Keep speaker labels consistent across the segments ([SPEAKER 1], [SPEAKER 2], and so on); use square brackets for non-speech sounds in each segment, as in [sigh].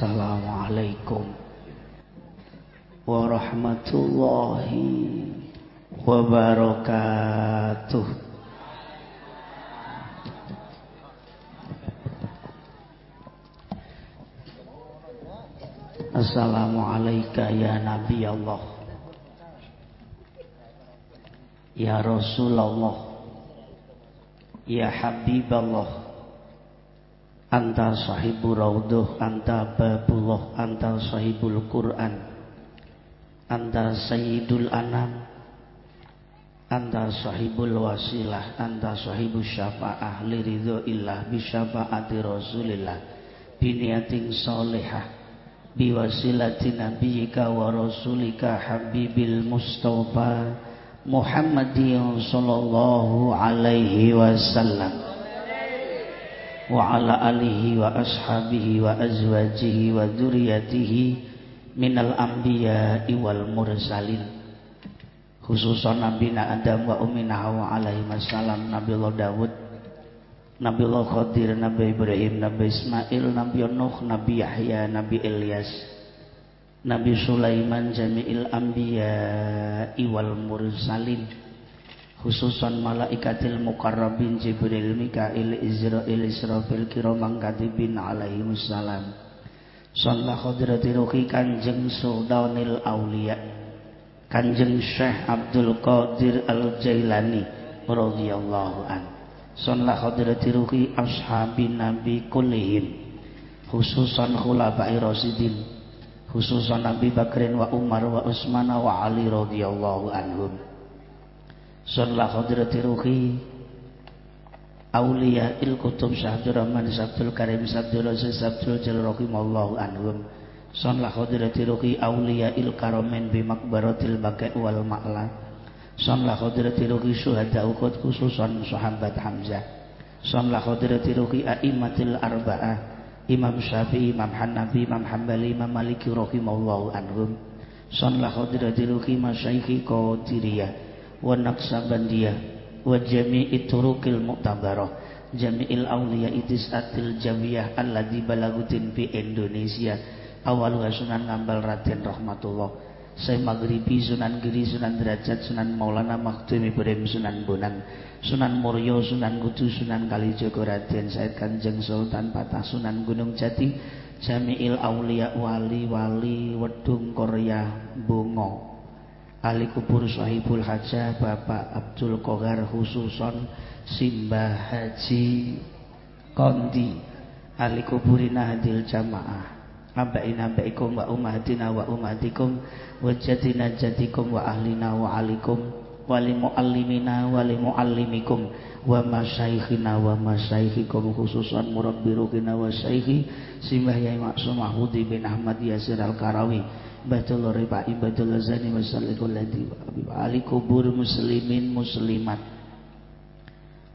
[SPEAKER 1] Assalamualaikum warahmatullahi wabarakatuh. Assalamualaikum ya Nabi Allah. Ya Rasulullah. Ya Habiballah Anta sahibul raudhuh Anta babullah Anta sahibul Quran Anta sayyidul anam Anta sahibul wasilah Anta sahibul syafa'ah Liridho illah Bisyafa'ati rasulillah Biniatin solehah Biwasilati nabiyika wa rasulika Habibil mustafa Muhammadin sallallahu alaihi wasallam وعلى آله وأصحابه وأزواجه وذريته من الأنبياء والمرسلين خصوصا نبينا آدم وأمنا حواء عليهما السلام نبي الله داود نبي الله خضر نبي إبراهيم نبي إسماعيل نبي نوح نبي يحيى نبي إلياس نبي سلaiman jami'il anbiya wal mursalin khususan malaikatil mukarrabin Jibril Mikail Izrail Israfil kiramang katibin alaihi wassalam Sallah khadrati ruhi kanjeng sultanil awliya Kanjeng Syekh Abdul Qadir Al-Jailani radhiyallahu an. Sallah khadrati ruhi ashabin nabi kullihim Khususan khulafa'i rasidin. Khususan Nabi Bakrin wa Umar wa Utsman wa Ali radhiyallahu anhum Sunlah khadrati ruhi. Aulia il kutub Syahdur Rahman Sabdul Karim Sabdul Aziz Sabdul Jalal Rahimallahu anhum. Sunlah khadrati ruhi Aulia il karomen bimakbaratil bakai wal ma'la. Sunlah khadrati ruhi Syuhada ukut khususan sahabat Hamzah. Sunlah khadrati ruhi Aimatil arba'ah. Imam Syafi'i, Imam Hanafi, Imam Hambali, Imam Maliki rahimallahu anhum. Sunlah khadrati ruhi Masyaikhi Qadiriyah wa naqsabandiyah wa jami'i turukil mu'tabarah jami'il awliya itisatil jamiyah alladhi balagutin fi Indonesia. Awal sunan ngambal raden rahmatullah. Saya maghribi sunan giri sunan derajat sunan maulana maktum ibrahim sunan bonang sunan muryo sunan kudu sunan kalijogo raden said kanjeng sultan patah sunan gunung jati jami'il awliya wali wali wedung korea bungo ahli kubur sahibul hajah Bapak Abdul Qogar khususon Simbah Haji Kondi ahli kuburina hadil jamaah. Abaina baikum wa umahatina wa umahatikum wa jatina jatikum wa ahlina wa alikum wa li muallimina wa li muallimikum wa masyaikhina wa masyaikhikum khususan murabbi ruhina wa syaikhi Simbah Yai Maksum Mahmudi bin Ahmad Yasir Al-Karawi Batul riba ibadul azani wasallikul ladhi ali kubur muslimin muslimat.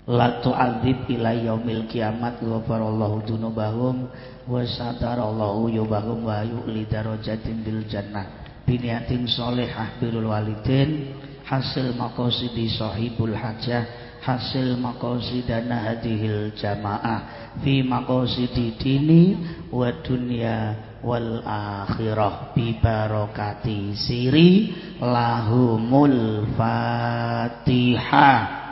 [SPEAKER 1] La tu'adzib ila yaumil kiamat ghafarallahu dunubahum wa satarallahu yubahum wa yu'li darajatin bil jannah. Biniatin solehah birul walidin hasil maqasidi sahibul hajah hasil maqasidana hadihil jamaah. Fi maqasidi dini wa dunya wal akhirah bi barakati siri lahumul fatihah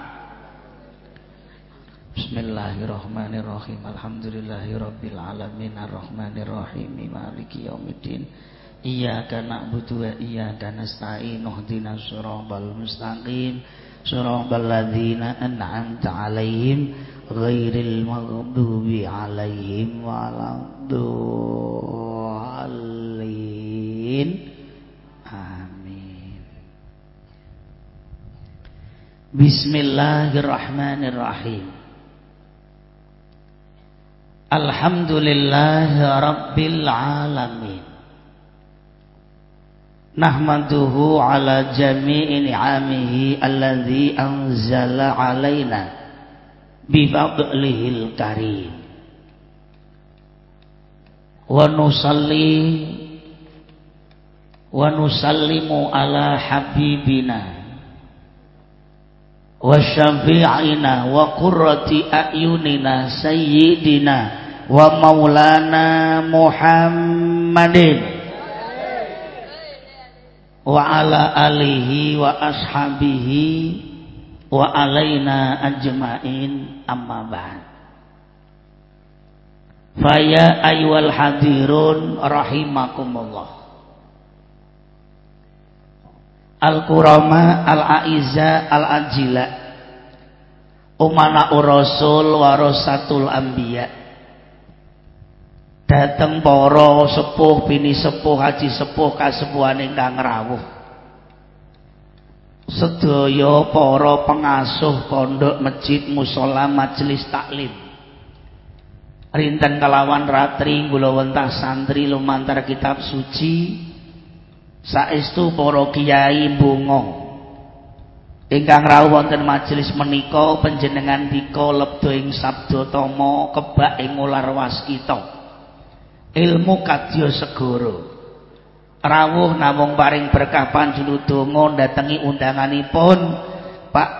[SPEAKER 1] Bismillahirrahmanirrahim. Alhamdulillahirabbil alamin. Arrahmanirrahim. Maliki yaumiddin. Iyyaka na'budu wa iyyaka nasta'in. Ihdinas siratal mustaqim. Siratal ladzina an'amta 'alaihim غير المغضوب عليهم ولا الضالين. آمين. بسم الله الرحمن الرحيم. الحمد لله رب العالمين. نحمده على جميع نعمه الذي أنزل علينا. Fadlihil karim. Wa nusalli wa nusallimu ala habibina wa syafi'ina wa qurrati ayunina sayyidina wa maulana Muhammadin wa ala alihi wa ashabihi wa alaina ajmain amma ba'd. Faya ayyuhal hadirun rahimakumullah. Al-Qurama Al-Aiza Al-Ajila. Umana Rasul Warasatul Anbiya. Dateng para sepuh bini sepuh haji sepuh kasepuhan ingkang rawuh Sedaya para pengasuh pondok masjid musala majelis taklim. Rinten kalawan ratri kula wentah santri lumantar kitab suci. Saestu para kiai bunga ingkang rawuh wonten majelis menika panjenengan dika lebda ing sabda tama kebak ing ular waskita. Ilmu kadya segara rawuh namung paring berkah panjenengan datengi undanganipun Pak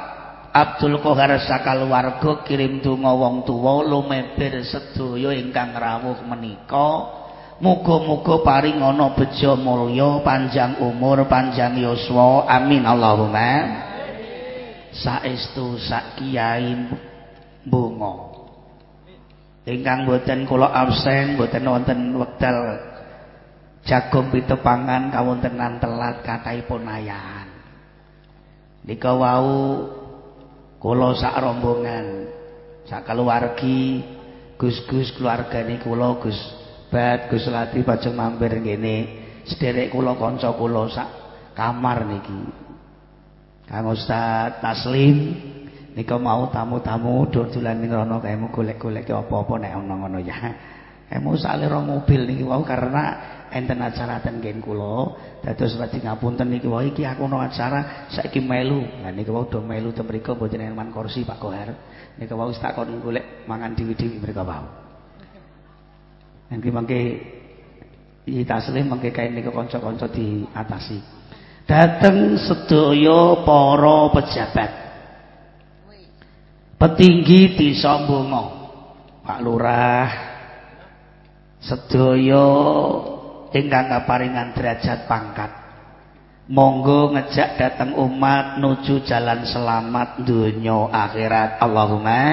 [SPEAKER 1] Abdul Qahar sakaluwarga kirim donga wong tuwa lumeber sedaya ingkang rawuh menika Muga-muga paring ana bejo mulya, panjang umur, panjang yuswa. Amin Allahumma. Saestu sak kiai bunga. Ingkang boten kula absen, boten wonten wekdal jagung pitepangan kawontenan telat kathahipun ayahan. Nika wau kula sak rombongan, sak keluargi, Gus-gus keluargane kula Gus bat Gus Lati pajeng mampir ngene sederek kula kanca kula sak kamar niki Kang Ustaz Taslim nika mau tamu-tamu dodolan ning rono kaemu golek-golek apa-apa nek ana ngono ya Emu salira mobil niki wau karena enten acara ten ngen kula dados wedi ngapunten niki wau iki aku ana acara saiki melu lah niki wau do melu ten mriku mboten eman kursi Pak Kohar niki wau takon golek mangan diwi-diwi mriku wau Yang mangke iki taslim mangke kain niku kanca-kanca diatasi. Dateng sedaya para pejabat. Petinggi desa Mbongo. Pak Lurah sedaya ingkang kaparingan derajat pangkat. Monggo ngejak datang umat nuju jalan selamat dunia akhirat. Allahumma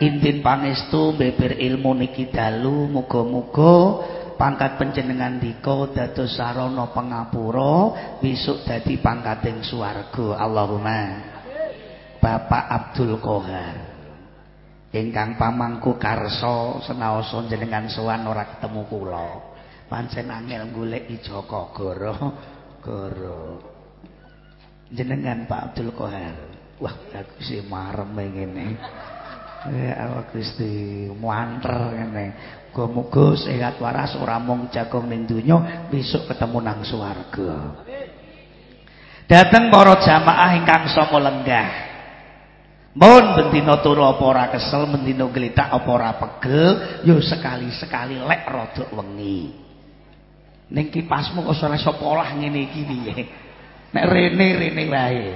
[SPEAKER 1] intin pangestu beber ilmu niki dalu muga-muga pangkat panjenengan dika dados sarana pangapura besok dadi pangkating swarga Allahumma Bapak Abdul Qahar ingkang pamangku karso senaosa jenengan sowan ora ketemu kula pancen angel golek Joko Goro Goro jenengan Pak Abdul Qahar wah aku sih marem ngene Ya Allah Gusti, muanter ngene. Muga-muga sehat waras ora mung jagung ning donya, besok ketemu nang swarga. Dateng para jamaah ingkang sama lenggah. Mun bendina turu apa ora kesel, bendina gletak apa ora pegel, yo sekali-sekali lek rada wengi. Ning kipasmu kok ora iso polah ngene iki piye? Nek rene rene wae.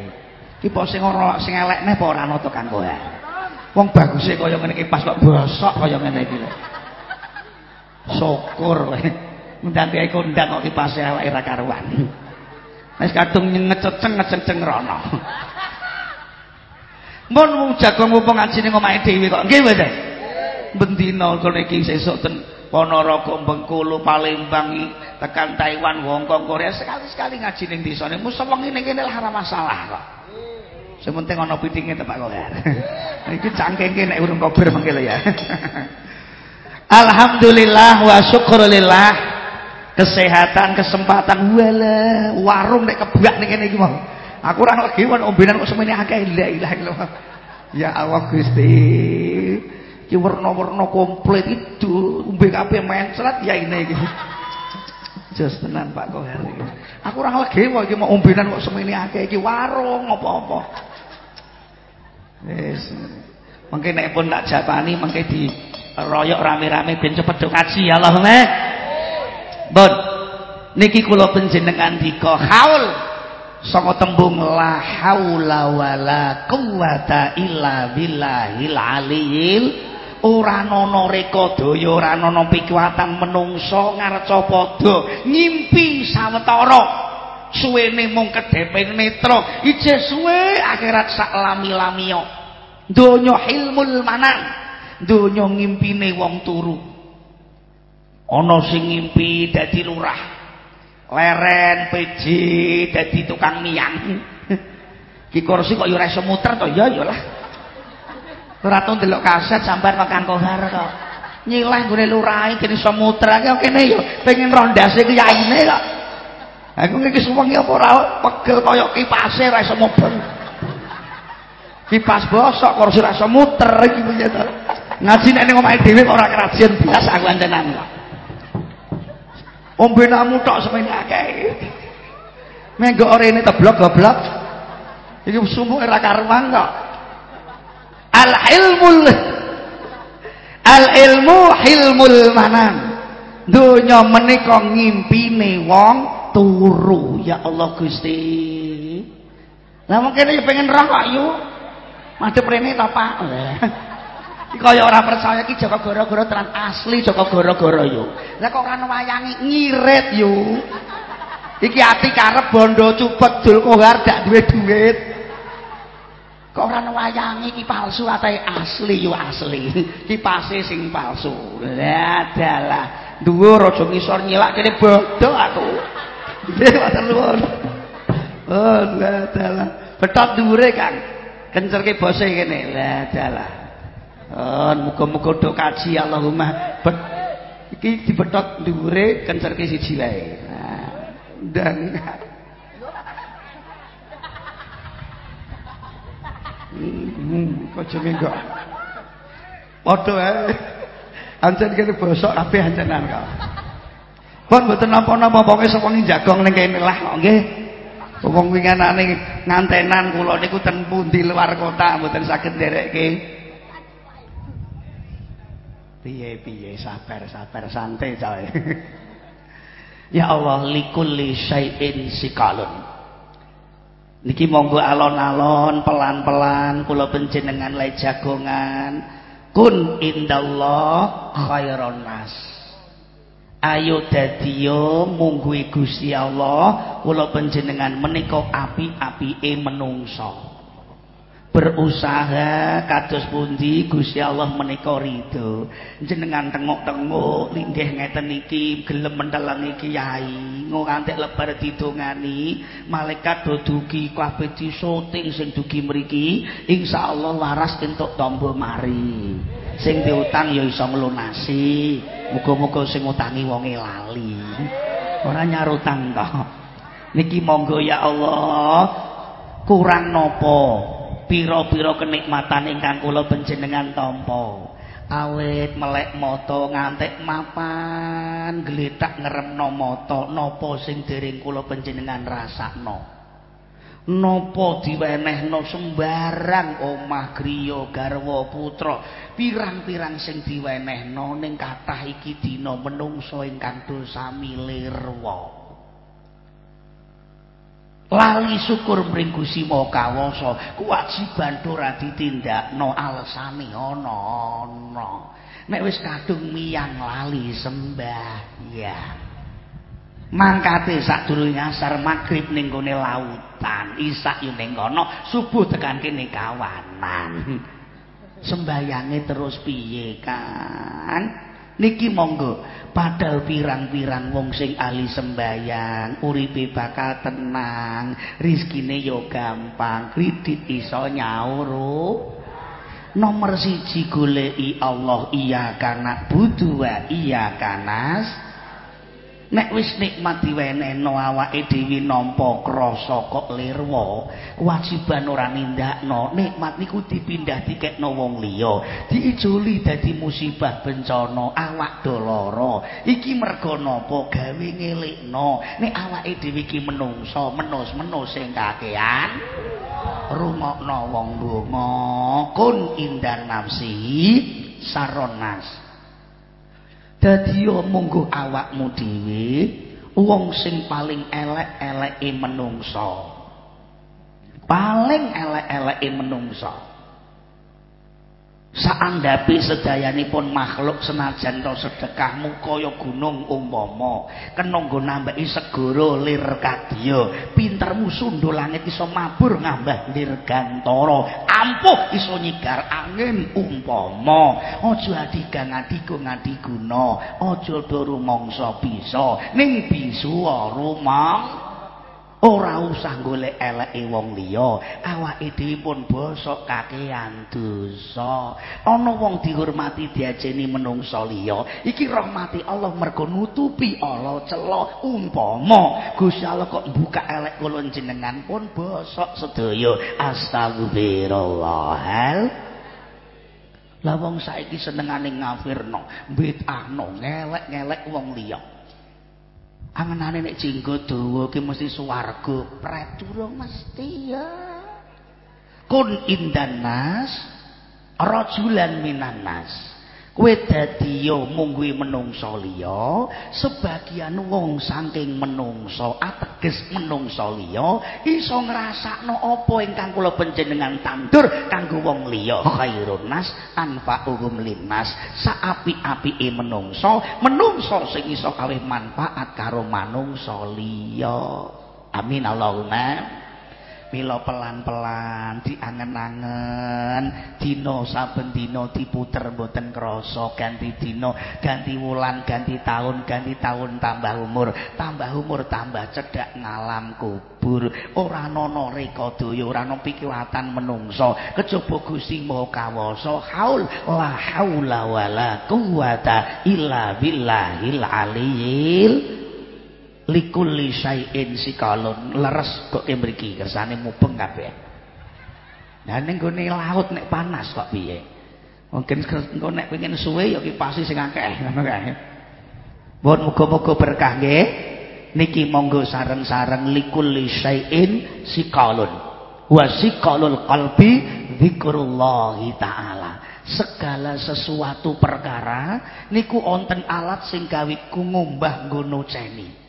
[SPEAKER 1] Kipas sing ora sing elekne apa ora ana to Kang Wong baguse kaya ngene iki pas kok bosok kaya ngene iki. Syukur kowe. Ndanti ae kondang kok kipase awake karuan. Wis kadung ngececeng ngececeng rono. Mun wong jagung mumpung ngaji ning omahe dhewe kok nggih mboten. Bendina kene iki sesuk ten Ponorogo, Bengkulu, Palembang, tekan Taiwan, Hong Kong, Korea sekali-sekali ngaji ning desane. Wengi ning kene lah masalah kok. Sementing ana pitinge Pak Kohar. [laughs] Iki cangkengke nek urung kober mengke ya. [laughs] Alhamdulillah wa syukrulillah. Kesehatan, kesempatan wala warung nek kebak ning kene iki mau. Aku ora lagi ombenan kok semene akeh la ilaha illallah. Ya Allah Gusti. Iki warna-warna komplit itu umbe kabeh mencret ya ini iki. Jos tenan Pak Kohar iki. Aku ora legi wae iki mau ombenan kok semene akeh iki warung apa-apa. Wis. Mengke nek pun tak japani mengke di royok rame-rame ben cepet do ngaji Allahumma. Bon. Niki kula panjenengan dika haul saka tembung la haula wala quwata illa billahil aliyil ora ana reka daya ora ana pikuwatan menungsa ngarca padha ngimpi sawetara. Suwene mung kedheping netra ije suwe akhirat sak lami-lamiya donya ilmul manan donya ngimpine wong turu. Ana sing ngimpi dadi lurah leren PJ dadi tukang miyang [laughs] ki kursi kok ya ora iso muter to? Ya ya lah Ora tau ndelok kaset sampean makan kohar kok. Nyileh gone lurahe kene iso muter kok kene yo pengen rondase kiyaine kok. Aku iki suwengi apa ora pegel kaya kipase ora iso. Kipas bosok kok ora iso muter iki piye to. Ngaji nek ning omahe dhewe kok ora kerajian blas aku antenan kok. Ombe namu tok semene akeh. Menggo orene teblok goblok. Iki sumuke ora karuan kok. Al ilmul al ilmu hilmul manan dunya menika ngimpine wong turu ya Allah Gusti. Lah mungkin ya pengen roh kok yu madhep rene to Pak? Kaya ora percaya iki Joko Goro-goro tenan asli Joko Goro-goro yo lah kok ora wayangi ngirit yu iki ati karep bondo cupet dul kohar dak duwe duit kok ora wayangi iki palsu atae asli yo asli. [laughs] Kipase sing palsu. Lah dalah. Dhuwur aja ngisor nyilak kene bodoh aku. [laughs] Nggih matur nuwun. Oh lah dalah. Betot dhuwure Kang. Kencerke bose kene. Lah dalah. Oh muga-muga do kaji Allahumma. Bet iki dibetot dhuwure kencerke siji wae. Nah dan kok jenenge kok. Padha ae. Ancen kene bosok kabeh ancenan kok. Pun mboten napa-napa pokoke sewengi jagong ning kene lah kok nggih. Wong winganane ngantenan kula niku ten pundi luar kota mboten saged nderekke. Piye-piye sabar-sabar santai coy. [laughs] ya Allah likulli syai'in sikalun. Niki monggo alon-alon pelan-pelan kula panjenengan le jagongan kun indallah khairon nas. Ayo dadiyo mungguhi Gusti Allah kula panjenengan menika api-apike menungso. Berusaha kados pundi Gusti Allah menika ridho. Jenengan tengok-tengok linggih ngeten iki gelem mentelangi kiai. Ngantek lebar didongani malaikat do dugi kabeh disoting sing dugi mriki insyaallah waras entuk tombo mari. Sing diutang ya iso nglunasi. Muga-muga sing utangi wonge lali. Ora nyarutang to niki monggo ya Allah kurang nopo pira-pira kenikmatan ingkang kula panjenengan tampa. Awet melek mata ngantek mapan gletak ngremno mata napa sing dereng kula panjenengan rasakno? Napa diwenehno sembarang omah griya garwa putra? Pirang-pirang sing diwenehno ning kathah iki dina menungso ingkang dosa milirwa lali syukur mring Gusti Maha Kawasa kewajiban ora ditindakno alesane ana ana. Nek wis kadung miyang lali sembah ya mangkate sadurunge asar magrib ning gone lautan isak yo ning kono subuh tekan kene kawanan. Sembayange terus piye kan niki monggo. Padahal pirang-pirang wong sing ahli sembayang uripe bakal tenang rizkine yo gampang kredit iso nyaur nomor siji goleki Allah iya kana budu wa iya kanas nek wis nikmat diwenehno awake dhewe nampa krasa kok lirwa kewajiban ora nindakno. Nikmat niku dipindah dikekno wong liya. Diijoli dadi musibah bencana awak do lara. Iki mergo napa gawe ngelikno nek awake dhewe iki menungso menus-menus sing kakean rungokno wong donga. Kun indan nafsi saronas dadi munggo awakmu dhewe wong sing paling elek-eleke menungso. Paling elek-eleke menungso saandhapi sedayanipun makhluk senajan to sedekahmu kaya gunung umpama kena nggo nambahi segara lir kadya pintermu sundul langit iso mabur ngambah lir gantara ampuh iso nyigar angin umpama. Aja adigang adigo ngadiguna aja do rumangsa bisa ning bisu rumang ora usah golek eleke wong liya. Awake dhewe pun bosok kakean dosa. Ana wong dihormati diajeni menungsa liya. Iki rahmati Allah mergo nutupi Allah cela umpama Gusti Allah kok buka elek kula jenengan pun bosok sedaya. Astagfirullahal lah wong saiki senengane ngafirno bid'ahno ngelek-ngelek wong liya angenane nek jenggo dawa ki mesti swarga. Pratura mesti ya. Kun indanas rajulan minanas kowe dadi ya liya sebagian wong saking menungsa ateges menungsa liya iso ngrasakno apa ingkang kula panjenengan tandur kanggo wong liya. Khairun nas anfa'uhum linnas. Saapi-apike menungsa menungsa sing iso gawe manfaat karo manungsa liya. Amin Allahumma mila pelan-pelan diangen-angen. Dina saben dina diputer mboten krasa ganti dina ganti wulan ganti tahun ganti tahun tambah umur. Tambah umur tambah cedhak ngalam kubur. Ora ana reka daya ora ana pikiwatan menungso. Kejaba Gusti Maha Kawasa haul la haula wala quwata illa billahil aliyil likulli syai'in sikalun. Leres kok mriki kersane mubeng kabeh. Nah ning gone laut nek panas kok piye? Mungkin engko nek pengen suwe ya kipasi sing akeh. [laughs] Ngono kae. Mohon muga-muga berkah nggih. Niki monggo sareng-sareng likulli syai'in sikalun. Wa sikalul qalbi zikrullahi ta'ala. Segala sesuatu perkara niku wonten alat sing gawe ngumbah nggono ceni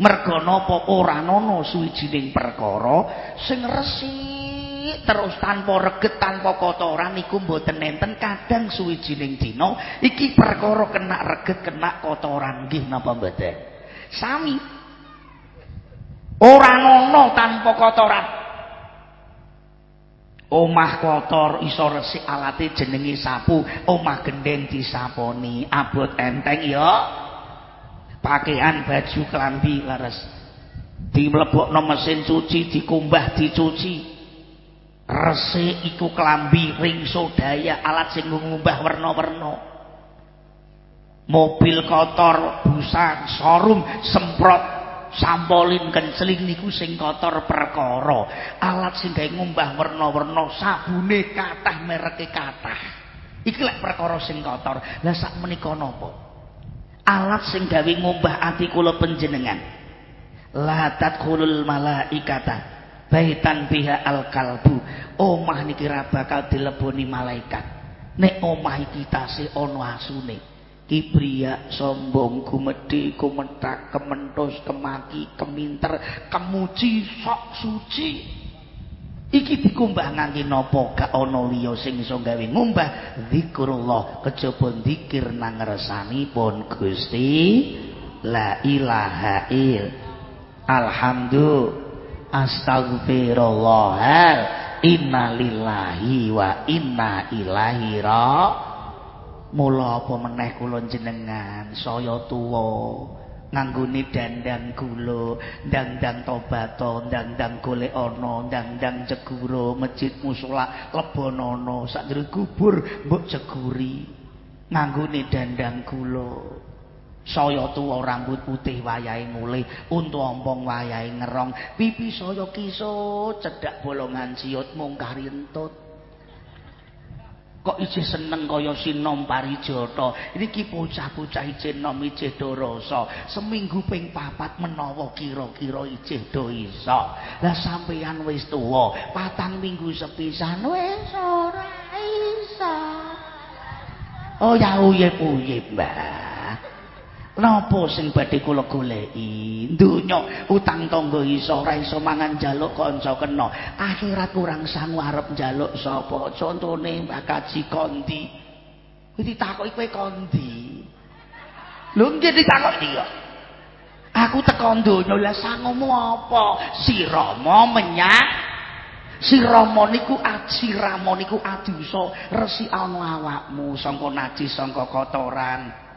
[SPEAKER 1] merga napa ora ana suwijining perkara sing resik terus tanpa reget tanpa kotoran iku mboten enten kadang suwijining dina iki perkara kena reget kena kotoran nggih napa mboten? Sami. Ora ana tanpa kotoran omah kotor iso resik alate jenenge sapu omah gendeng disaponi abot enteng ya pakaian baju kelambi laras. Dimlebokno mesin cuci dikumbah dicuci. Resik iku kelambi ring sodaya alat sing ngumbah werna-werna. Mobil kotor busa sorum semprot sampolin kenceling niku sing kotor perkara. Alat sing gawe ngumbah werna-werna sabune kathah mereke kathah. Iki lek perkara sing kotor. Lah sak menika napa alat sing gawe ngumbah ati kula panjenengan. La tadkhulul malaikata baitan biha al kalbu omah niki ra bakal dileboni malaikat. Nek omah iki tasih ana asune. Kibria sombong gumedhe kumetak kementus kemaki keminter kemuci sok suci iki dikumbah ngangge napa? Gak ana liya sing iso gawe ngumbah. Zikrullah kejaba zikir nang ngersanipun Gusti. La ilaha il. Alhamdulillah astagfirullah inna lillahi wa inna ilaihi ra. Mula apa meneh kula jenengan saya tuwa nganggone dandang gula, dandang tobato, dandang golek ana, dandang ceguro, masjid musala lebonana, sakjroning kubur mbok ceguri. Nganggone dandang gula. Saya tuwa rambut putih wayahe mulih, untu ompong wayahe ngerong, pipi saya kisut, cedhak bolongan ciut mung kari entut. Kok isih seneng kaya sinom parijata? Iki bocah-bocah isih nom isih dorasa seminggu ping papat menawa kira-kira isih do iso lah sampeyan wis tuwa. Patang minggu sepisan wis ora iso oh ya uyep uyep mbah Napa sing badhe kula goleki? Donya utang tangga iso ora iso mangan njaluk kanca kena. Akhirat kurang sangu arep njaluk sapa? Contone Mbak Kaji Kondi. Kuwi ditakoki kowe kondi. Lho nggih ditakoki kok. Aku teko donya lah sangomu apa? Si Rama menyak Si Rama niku aji Rama niku adusa resi ana awakmu sangka najis sangka kotoran.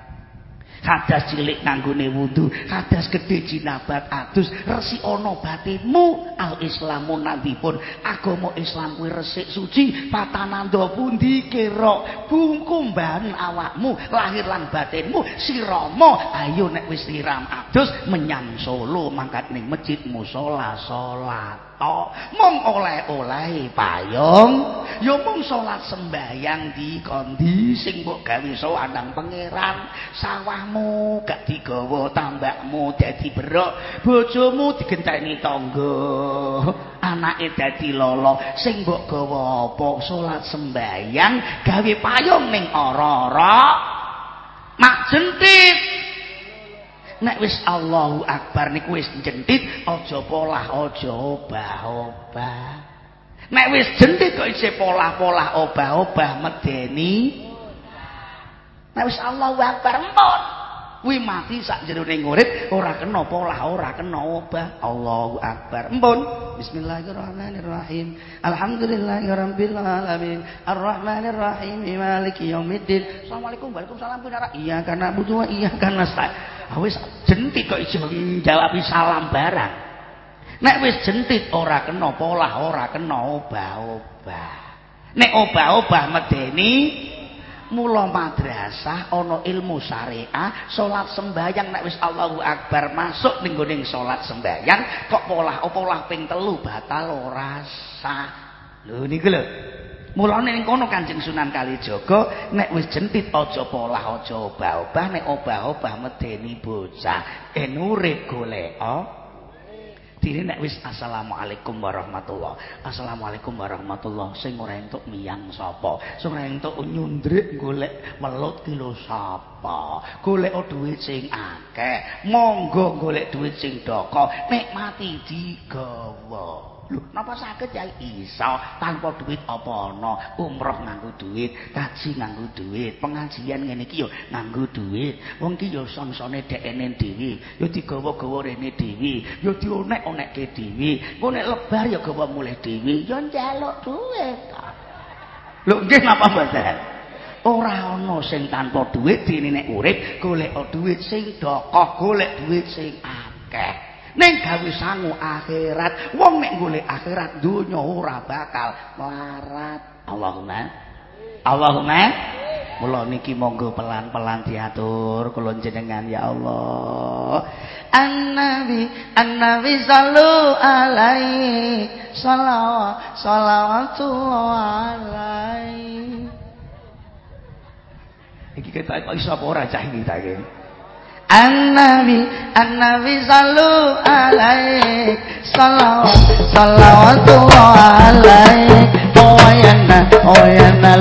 [SPEAKER 1] Hadas cilik nganggone wudu hadas gedhe jinabat adus resi ana batinmu al islamu nabipun agama islam kuwi resik suci patananda pundi kira? Bungkumban awakmu lahir lan batinmu sirama. Ayo nek wis adus menyang solo mangkat ning masjid musala salat mong oleh-oleh payung. Ya mung salat sembayang di kondi sing mbok gawe sowanang pangeran. Sawahmu gak digawa tambakmu dadi berok bojomu digenteni tangga. Anake dadi lolo sing mbok gawa apa? Salat sembayang gawe payung ning ora-ora. Mak jentit nek wis Allahu Akbar niku wis jentit aja polah aja obah-obah. Nek wis jentit kok isih polah-polah obah-obah medeni. Nek wis Allahu Akbar empun kuwi mati sak jerone urip ora kena polah ora kena obah. Allahu akbar. Empun bismillahirrahmanirrahim. Alhamdulillahirabbil alamin arrahmanirrahim. Maliki yaumiddin. Assalamualaikum. Waalaikumsalam iya karena butuh iya karena wis jentit kok iso jawab salam barang. Nek wis jentit ora kena polah ora kena obah-obah. Nek obah-obah medeni mula madrasah ana ilmu syariah salat sembayang nek wis Allahu akbar masuk ning gone salat sembayang kok polah-polah ping telu batal ora sah. Lho niku lho mulane ning kono Kanjeng Sunan Kalijaga nek wis jentit aja polah aja obah-obah nek obah-obah medeni bocah enure golek oh dene nek wis assalamualaikum warahmatullah. Assalamualaikum warahmatullah. Sing ora entuk miyang sapa? Sing ora entuk nyundrik golek welut kilo sapa? Golek dhuwit sing akeh. Monggo golek dhuwit sing doko. Nek mati digawa Napa saged ya iso tanpa duit apa ana? Umroh nganggo duit, kaji nganggo duit, pengajian ngene iki yo nganggo duit. Wong iki yo songsone dekene dhewe, yo digawa-gawa rene dhewe, yo dionek-onekke dhewe. Engko nek lebar yo gawa mulih dhewe, yo njaluk duit. Lho, nggih napa mboten? Ora ana sing tanpa duit dene nek urip golek duit sing dokoh, golek duit sing akeh. Ning gawe sangu akhirat wong nek golek akhirat donya ora bakal melarat. Allahumma Allahumma. Mula niki monggo pelan-pelan diatur kula jenengan ya Allah. An-Nabi An-Nabi sallu alaihi salawat salawatullah alaihi. Iki kita iso apa ora cah iki ta iki An-Nabi An-Nabi sallu alaik. Salawat Salawatullah alaik. Oh ya na Oh ya na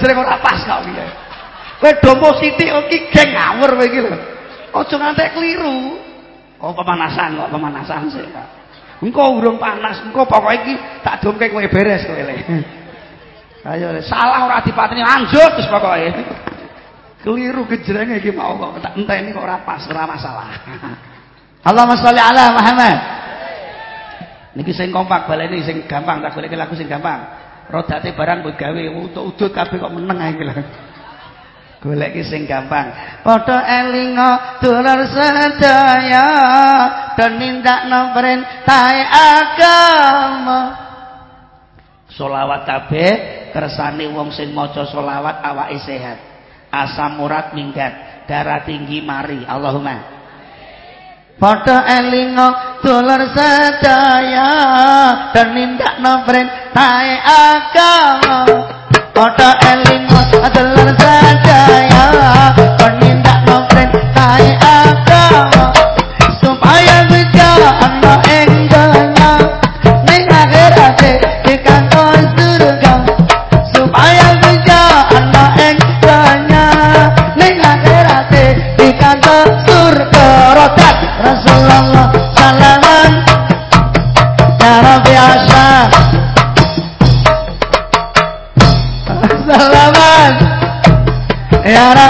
[SPEAKER 1] gesrek ora pas kok iki. Kowe dompo sithik kok iki ngawur kowe iki lho. Aja ngantek keliru. Oh pemanasan kok pemanasan sih. Engko urung panas, engko pokoke iki tak domke kowe beres kowe le. Ayo salah ora dipateni lanjut terus pokoke. Keliru gejrenge iki mau kok tak enteni kok ora pas, ora masalah. [laughs] Allahumma sholli ala Muhammad. Niki sing kompak baleni sing gampang tak golek lagu sing gampang. Rodate barang mbok gawe udut-udut kabeh kok meneng ae lho. golek sing gampang. Padha elinga dulur sedaya dan nindakno perintah agama. Solawat kabeh kersane wong sing maca solawat awake sehat. Asam urat minggat darah tinggi mari. Allahumma Padha elingo dulur sedaya dan nindakno perintah agama. Padha elingo dulur sedaya ya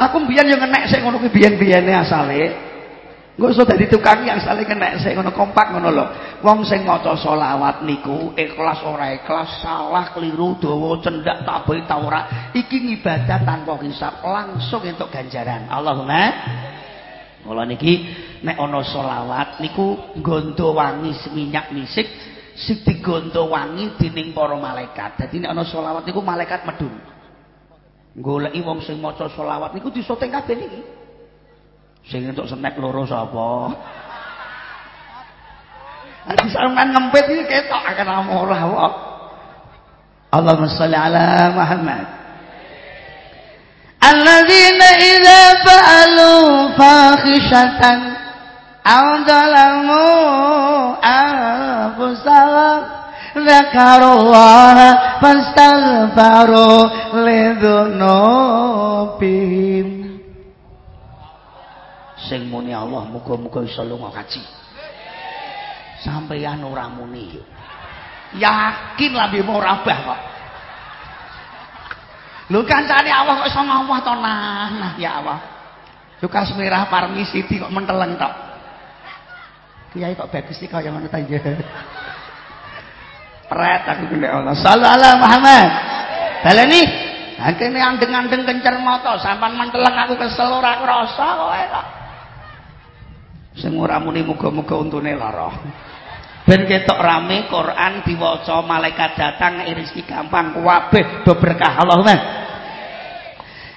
[SPEAKER 1] Aku mbiyen yo ngenek sik ngono kuwi biyen-biyene asale. Engko iso dadi tukang yang saling kenek sing ngono kompak ngono lho. Wong sing maca selawat niku ikhlas ora ikhlas, salah keliru, dawa cendak tabai ta iki ngibadah tanpa hisab, langsung entuk ganjaran. Allahumma Mula niki nek ana selawat niku gondo wangi minyak misik sing digondo wangi dening para malaikat. Dadi nek ana selawat niku malaikat medun. Goleki wong sing maca selawat niku disoteng kabeh niki. Sing entuk snack loro sapa? Nek sampean ngempit iki ketok akan ora kok. Allahumma shalli ala Muhammad. Alladzina idza fa'alu fakhishatan aw zalamu anfusahum dzakarullaha fastaghfiru lidzunubihim sing muni Allah muga-muga iso lunga kaji. Sampeyan ora muni. Yakin lambemu ora bah kok. Lho kancane Allah kok iso ngomong to nah, ya Allah. Suka semirah permisi kok menteleng tok. Kiai kok bagus sih kaya ngono ta ya. Pret aku kene Allah. Sallallahu Muhammad. Baleni. Angkene andeng-andeng kencer mata sampean menteleng aku kesel ora krasa kowe kok. sing ora muni muga-muga untune lara. Ben ketok rame Quran diwaca malaikat datang rezeki gampang kabeh do berkah Allahumma.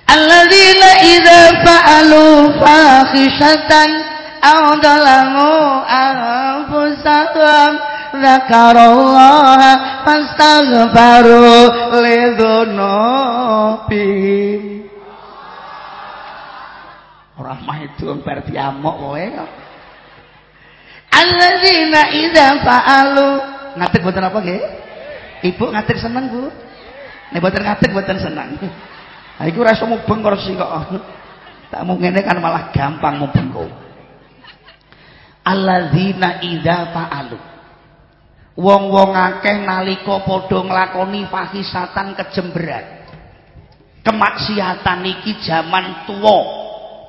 [SPEAKER 1] Alladzina idza fa'alu fakhishatan aw dalamu anfusahum dzakarallaha fastaghfiru lidzunubihim. Ora mah itu bar diamuk kowe kok. Alladzina idza fa'alu ngatek boten apa nggih? Ibu ngatek seneng, Bu. Nek boten ngatek boten seneng. Ha iku ora iso mubeng kursi kok. Tak mung ngene kan malah gampang mubengku. Alladzina idza fa'alu Wong-wong akeh nalika padha nglakoni fahisatan kejemberan. Kemaksiatan iki jaman tuwa.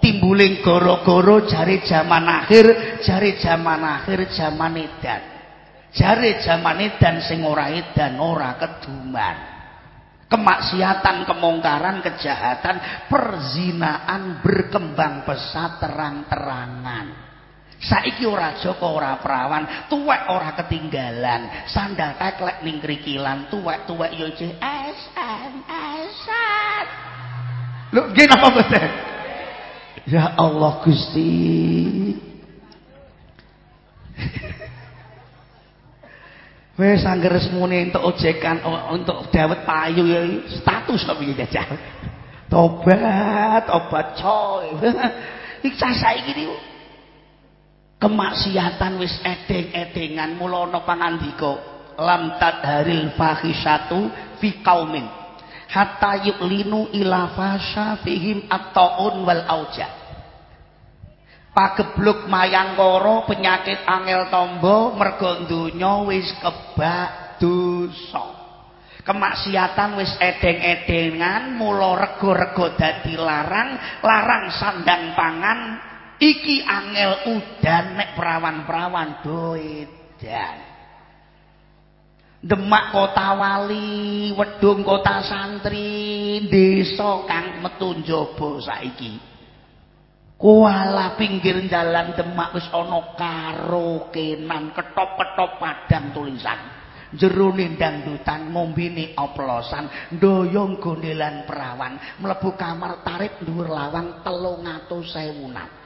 [SPEAKER 1] timbuling goro-goro jari zaman akhir jari zaman akhir zaman edan jari zaman edan sing ora edan ora keduman kemaksiatan kemungkaran kejahatan perzinaan berkembang pesat terang-terangan saiki ora joko ora perawan tuwek ora ketinggalan sandal teklek ning krikilan tuwek-tuwek yo es esan esan lho nggih napa mboten Ya Allah Gusti. [laughs] Wes angger semune entuk ojekan untuk dawet payu ya status kok piye jajal. Tobat, obat coy. [laughs] Iki saiki niku kemaksiatan wis edeng-edengan. Mula ana pangandika lam tadharil fahisatu fi qaumin hatta yuklinu ila fasha fihim at-taun wal auja. Pagebluk mayangkara penyakit angel tombo mergo donya wis kebak dosa. Kemaksiatan wis edeng-edengan mula rego-rego dadi larang larang sandang pangan iki angel udan nek perawan-perawan doedan Demak kota wali, wedung kota santri, desa kang metu njaba saiki. Kuala pinggir jalan Demak wis ana karokenan ketop-ketop padang tulisan. Jero dangdutan ngombene oplosan, ndoyong gondelan perawan, mlebu kamar tarik dhuwur lawang 300.000 nat.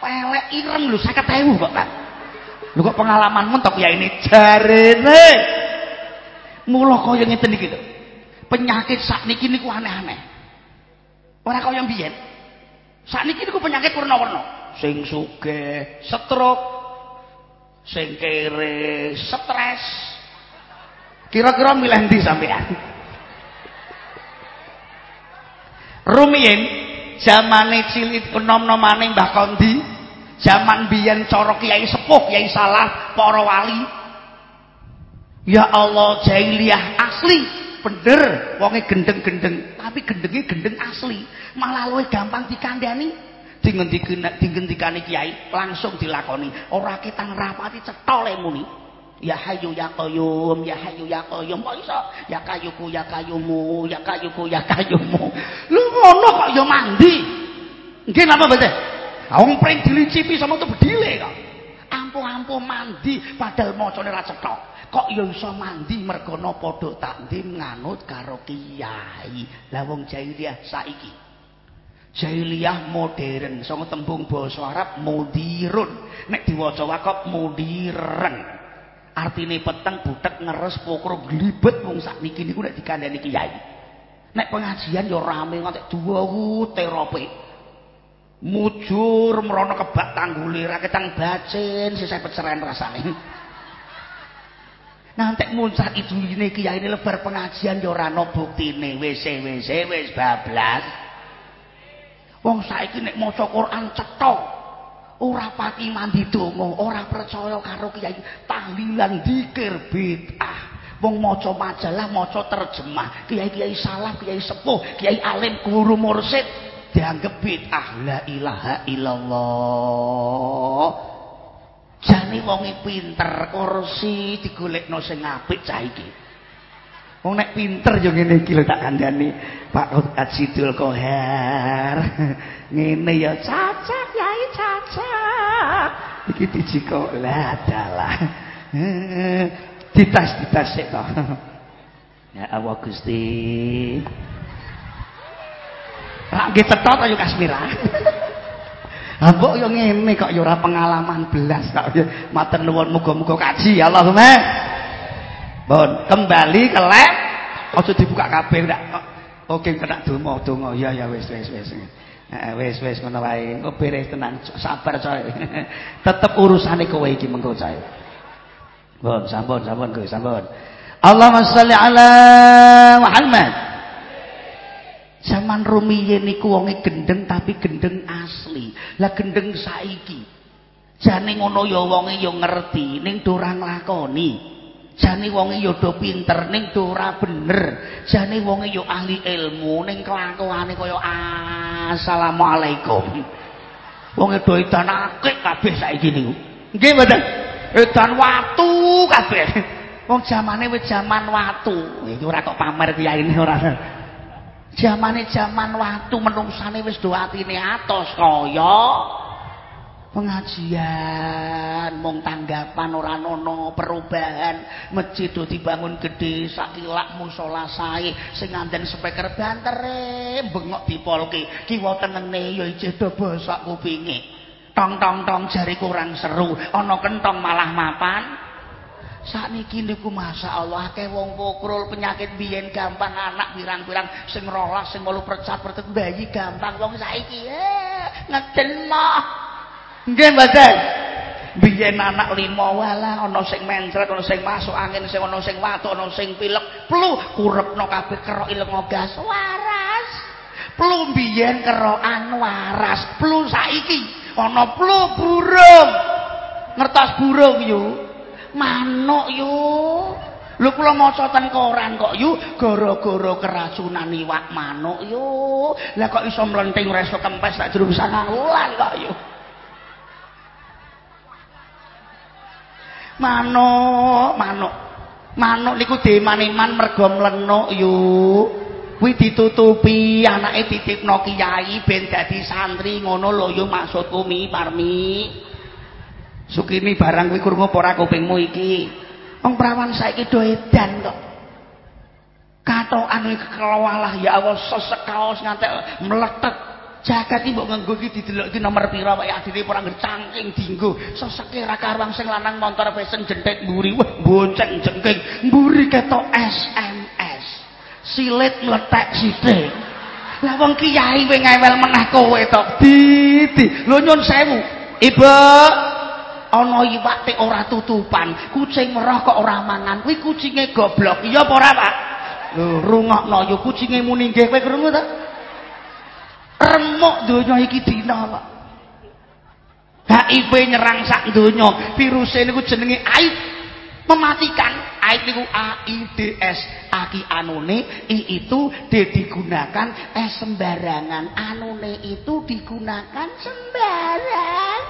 [SPEAKER 1] Pelek ireng lho 50.000 kok, Pak. Lho kok pengalaman mentok ya ini jarene. Mula kaya ngeten iki lho. Penyakit sakniki niku aneh-aneh. Ora kaya mbiyen. Sakniki niku penyakit warna-warna. Sing sugih stroke, sing kere stres. Kira-kira milih ndi sampean? Rumiyin zamane cilik enom-nomane Mbah Kondi Zaman biyen cara kiai sepuh, kiai salah, para wali. Ya Allah, jahiliyah asli, bener wonge gendeng-gendeng, tapi gendenge gendeng asli. Malah luwih gampang dikandani. Dingendikane kiai langsung dilakoni. Ora ketang rapati cetole muni. Ya hayu ya qayyum, ya hayu ya qayyum. Kok iso? Ya kayuku ya kayumu, ya kayuku ya kayumu. Lu ngono kok ya mandi. Nggih napa mboten? Wong pring dilicipi sama tuh bedile kok. Ampun-ampun mandi padahal macane ra cetok. Kok ya iso mandi mergo padha takdim nganut karo kiai. Lah wong jahiliyah saiki. Jahiliyah modern, sanga tembung basa Arab mudirun. Nek diwaca wakop mudiren. Artine peteng butek ngeres pokro glibet wong sakniki niku nek dikandani kiai. Nek pengajian ya rame nganti duwu terope. mujur merono kebak tangguli ra ketang bacin sisa peceren rasane nanti muncak itu ini kiai ini lebar pengajian ya ora ana buktine wis wis wis bablas wong saiki nek maca Quran cetok ora pati mandi donga ora percaya karo kiai. Tahlilan zikir bid'ah. Wong maca majalah maca terjemah. Kiai-kiai salah kiai sepuh kiai alim guru mursid dianggap bid'ah. La ilaha illallah. Jane wonge pinter kursi digolekno sing apik cah iki wong nek pinter yo ngene iki lho tak kandhani. Pak Sidul Koher [laughs] ngene ya cacak yai cacak iki dijiko lah dalah ditas [laughs] ditas sik to. [laughs] Ya Allah Gusti. Rak nggih cetha ta yo Kasmira. Ha mbok yo ngene kok yo ora pengalaman belas kok. Matur nuwun muga-muga kaji. Allahumma. Bon, kembali ke lab. Aja dibuka kabeh ndak. Oke kena donga donga. Ya ya wis wis wis. Heeh wis wis ngono wae. Engko beres tenang sabar coy. [laughs] Tetep urusane kowe iki mengko coy. Bon, sampun sampun kowe sampun. Allahumma shalli ala Muhammad. Zaman rumiyin niku wonge gendeng tapi gendeng asli. Lah gendeng saiki. Jane ngono ya wonge ya ngerti ning do ora nglakoni. Jane wonge ya do pinter ning do ora bener. Jane wonge ya ahli ilmu ning kelakuane kaya assalamualaikum. Wonge do edan akeh kabeh saiki niku. Nggih mboten? Edan watu kabeh. Wong zamane wis zaman watu. Iki ora kok pamer kiyaine ora. Jamane jaman waktu menungsane wis do atine atos kaya pengajian mung tanggapan ora ana perubahan. Masjid dibangun gedhe sakilak musala sae. Sing nganden speaker bantere bengok dipolke. Kiwa tengene ya ijeh do bosak kupinge. Tong tong tong jari kurang seru. Ana kentong malah mapan. Sakniki niku masyaallah akeh wong pokrol penyakit biyen gampang anak pirang-pirang sing rolas sing melu percat pertet bayi gampang. Wong saiki eh ngeden mah nggih mboten biyen anak lima wala ana sing mencret ana sing masuk angin sing ana sing watu ana sing pilek. Plu kurepno kabeh kerok ilengo gas waras. Plu biyen kerokan waras. Plu saiki ana plu burung. Ngertos burung yu? Manuk yu. Lho kula maca ten koran kok yu? Gara-gara keracunan iwak manuk yu. Lah kok iso mlenting reso kempes tak jero sangang kok yu manuk manuk. Manuk niku demaniman mergo mlenuk yu. Kuwi ditutupi anake titipno kiai ben dadi santri ngono lho yo maksudku mi parmi sukini barang kuwi krungu ora kupingmu iki? Wong prawan saiki do edan kok. Katokan iki kelowalah ya Allah sesekaos ngantek meletet jagat iki mbok nganggo iki didelok iki nomor pira wae adine ora ngecangking dinggo seseke ra karuang sing lanang motor pesen jentet mburi wah bonceng jengking mburi ketok SMS silit meletek sithik. Lah wong kiai we ngewel menah kowe to. Didi, lho nyun sewu. Ibu, ana iwak te ora tutupan, kucing merah kok ora mangan. Kuwi kucinge goblok. Iya apa ora, Pak? Lho, rungokno yo kucinge muni nggih kowe krungu? Remuk donya iki dina kok. HIV nyerang sak donya. Virus niku jenenge AIDS. Mematikan AIDS niku AIDS aki anune i itu digunakan S sembarangan anune itu digunakan sembarangan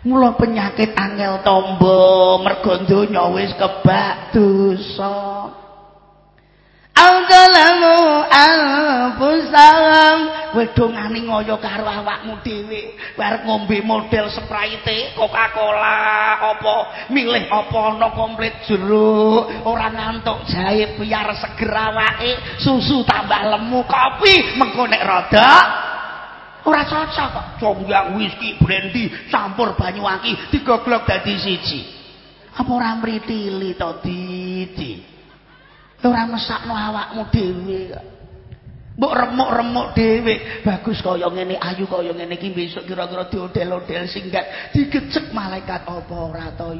[SPEAKER 1] mula penyakit angel tombo mergo donya wis kebak dosa Audalamu anfusahum. Wedongane ngoyo karo awakmu dhewe. Bar ngombe model Sprite Coca-Cola apa milih apa ana komplit jeruk. Ora ngantuk jahe biar seger awake. Susu tambah lemu kopi mengko nek rada. Ora cocok kok. Congyang whisky brandy campur banyu aki digoglok dadi siji. Apa ora mritili to didi ora mesakno awakmu dhewe. Mbok remuk-remuk dhewe. Bagus kaya ngene ayu kaya ngene iki besok kira-kira diodel-odel singgat. Digecek malaikat apa ora to?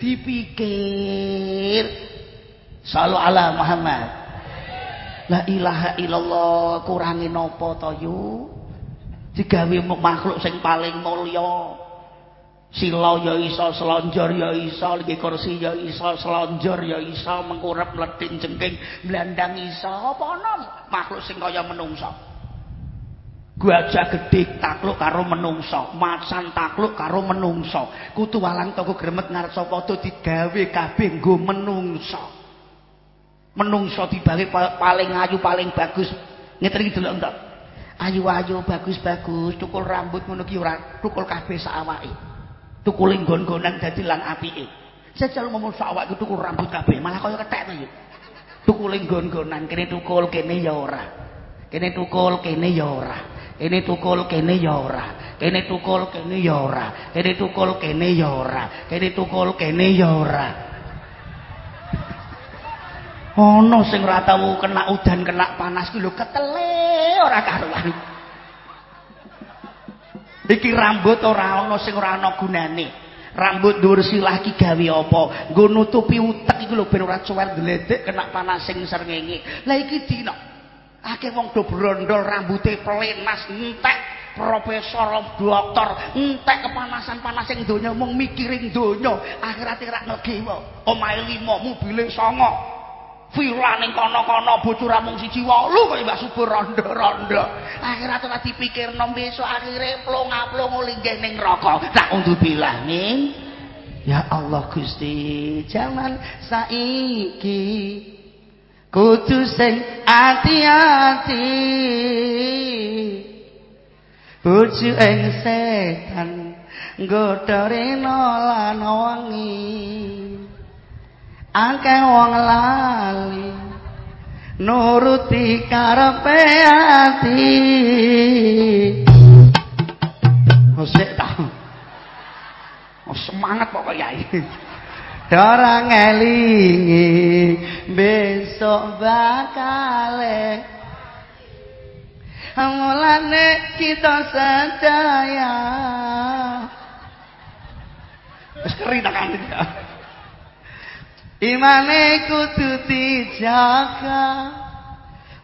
[SPEAKER 1] Dipikir. Sallu ala Muhammad. La ilaha illallah kurangi napa to yu digawe makhluk sing paling mulya sila ya iso selonjor ya iso lagi kursi ya iso selonjor ya iso mengkurep mletin jengking blandang iso apa ana makhluk sing kaya menungso gajah gedhe takluk karo menungso macan takluk karo menungso kutu walang toko gremet ngarsa padha digawe kabeh nggo menungso menungso dibalik paling ayu paling bagus. Ngeten iki delok entuk ayu-ayu bagus-bagus tukul rambut ngono ki ora tukul kabeh sak awake tukul nggon-nggonan dadi lan apike. Sejal ngomong awak iku tukul rambut kabeh, malah kaya kethek to yo. Tukul nggon-nggonan kene tukul kene ya ora. Kene tukul kene ya ora. Kene tukul kene ya ora. Kene tukul kene ya ora. Kene tukul kene ya ora. Kene tukul kene ya ora. Ana sing ora tau kena udan kena panas ki lho ketele ora karuan. Iki rambut ora ana sing ora ana gunane. Rambut dhuwur silah iki gawe apa? Nggo nutupi utek iku lho ben ora cuwer dledek kena panas sing srengenge. Lah iki dina. Akeh wong do brondol rambuté plenas entek profesor dokter entek kepanasan-panas sing donya mung mikirin donya. Akhirate rak ngegewa omahe 5 mobile 9 villa ning kono-kono bocor mung siji wolu kok Mbak Subur rondo-rondo. Akhirat ora dipikirno besok akhire plong-plong linggih ning neraka. Tak undu ning Ya Allah Gusti, jaman saiki kudu sing ati-ati. Bojo ing setan nggodhore lan wangi. Akeh wong lali nuruti karepe ati. Osek ta. Oh, semangat pokok yai. Ora ngelingi besok bakale. Mulane kita sedaya. Wis keri tak imane kudu dijaga.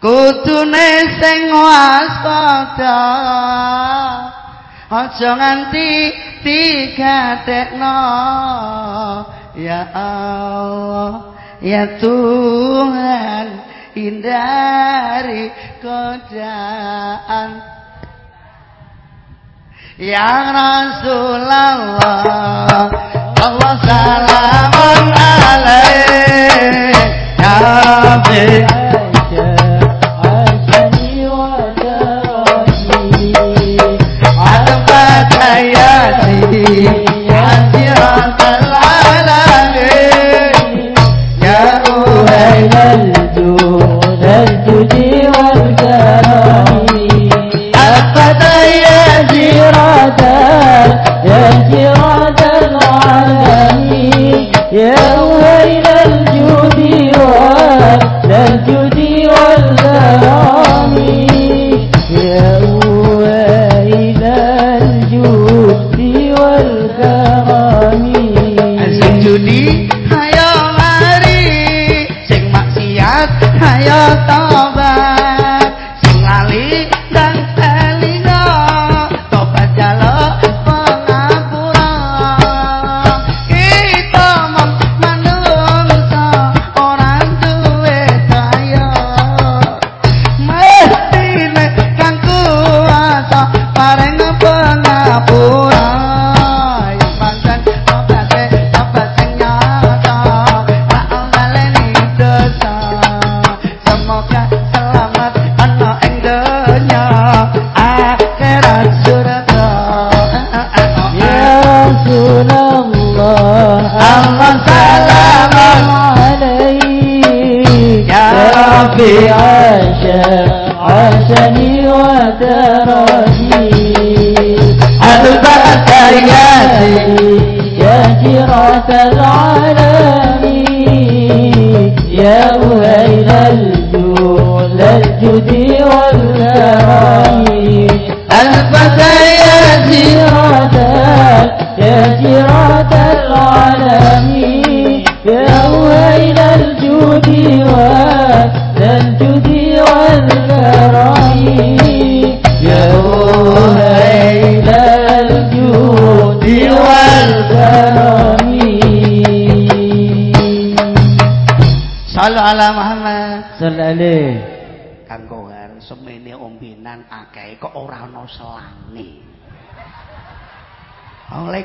[SPEAKER 1] Kudune sing waspada. Aja nganti digatekno ya Allah ya Tuhan hindari godaan. Ya Rasulullah wassalamun alaihi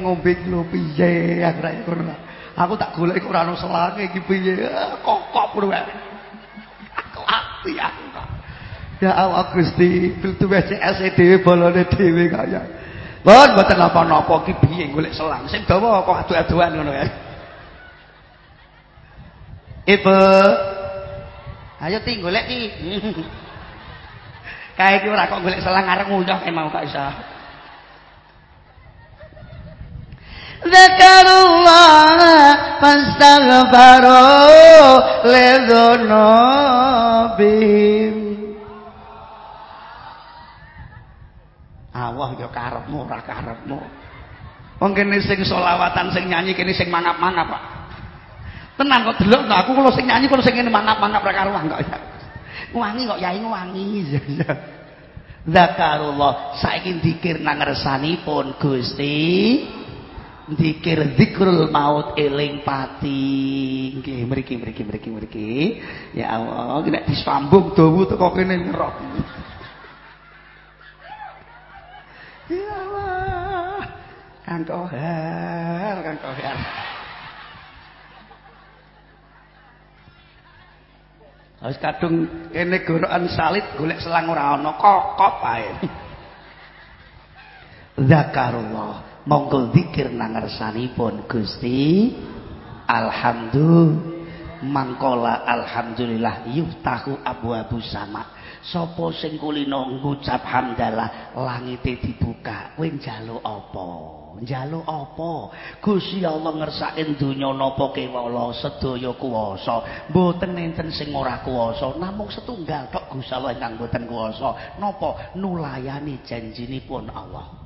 [SPEAKER 1] ngombe lho piye ngono. Aku tak golek kok ora ono selange iki piye. Ah, kokok bro. Aku ati aku. Ya Allah Gusti, dudu WCS dhewe bolone dhewe kaya. Pun mboten napa-napa iki piye golek selang. Sing dawa kok adu-aduan ngono ya. Ibu. Ayo ti golek ki. [laughs] Kae iki ora kok golek selang arep nguyuh emang kok iso. Zakarullah fastaghfaru lidhunubihim Allah ya karepmu ora karepmu. Wong kene sing selawatan sing nyanyi kene sing mangap-mangap Pak. Tenan kok delok aku kalau sing nyanyi kalau sing ngene mangap-mangap ora karuan kok ya Wangi kok yai wangi [laughs] Zakarullah saiki dikir nang ngersanipun Gusti Dikir zikrul maut eling pati. Nggih, mriki mriki mriki mriki. Ya Allah, nek disambung dawu teko kene ngerok. [laughs] Ya Allah. Kang Kohar, Kang Kohar. Wis kadung kene gorokan salit golek selang ora ana kokop ae. Zakarullah. monggo zikir nang ngersanipun Gusti alhamdulillah mangkola alhamdulillah yuftahu abwabu sama sapa sing kulino ngucap hamdalah langite dibuka kowe njaluk apa njaluk apa? Gusti Allah ngersake donya napa kewala sedaya kuwasa. Mboten enten sing ora kuwasa namung setunggal tok Gusti Allah ingkang mboten kuwasa. Napa? Nulayani janjinipun Allah.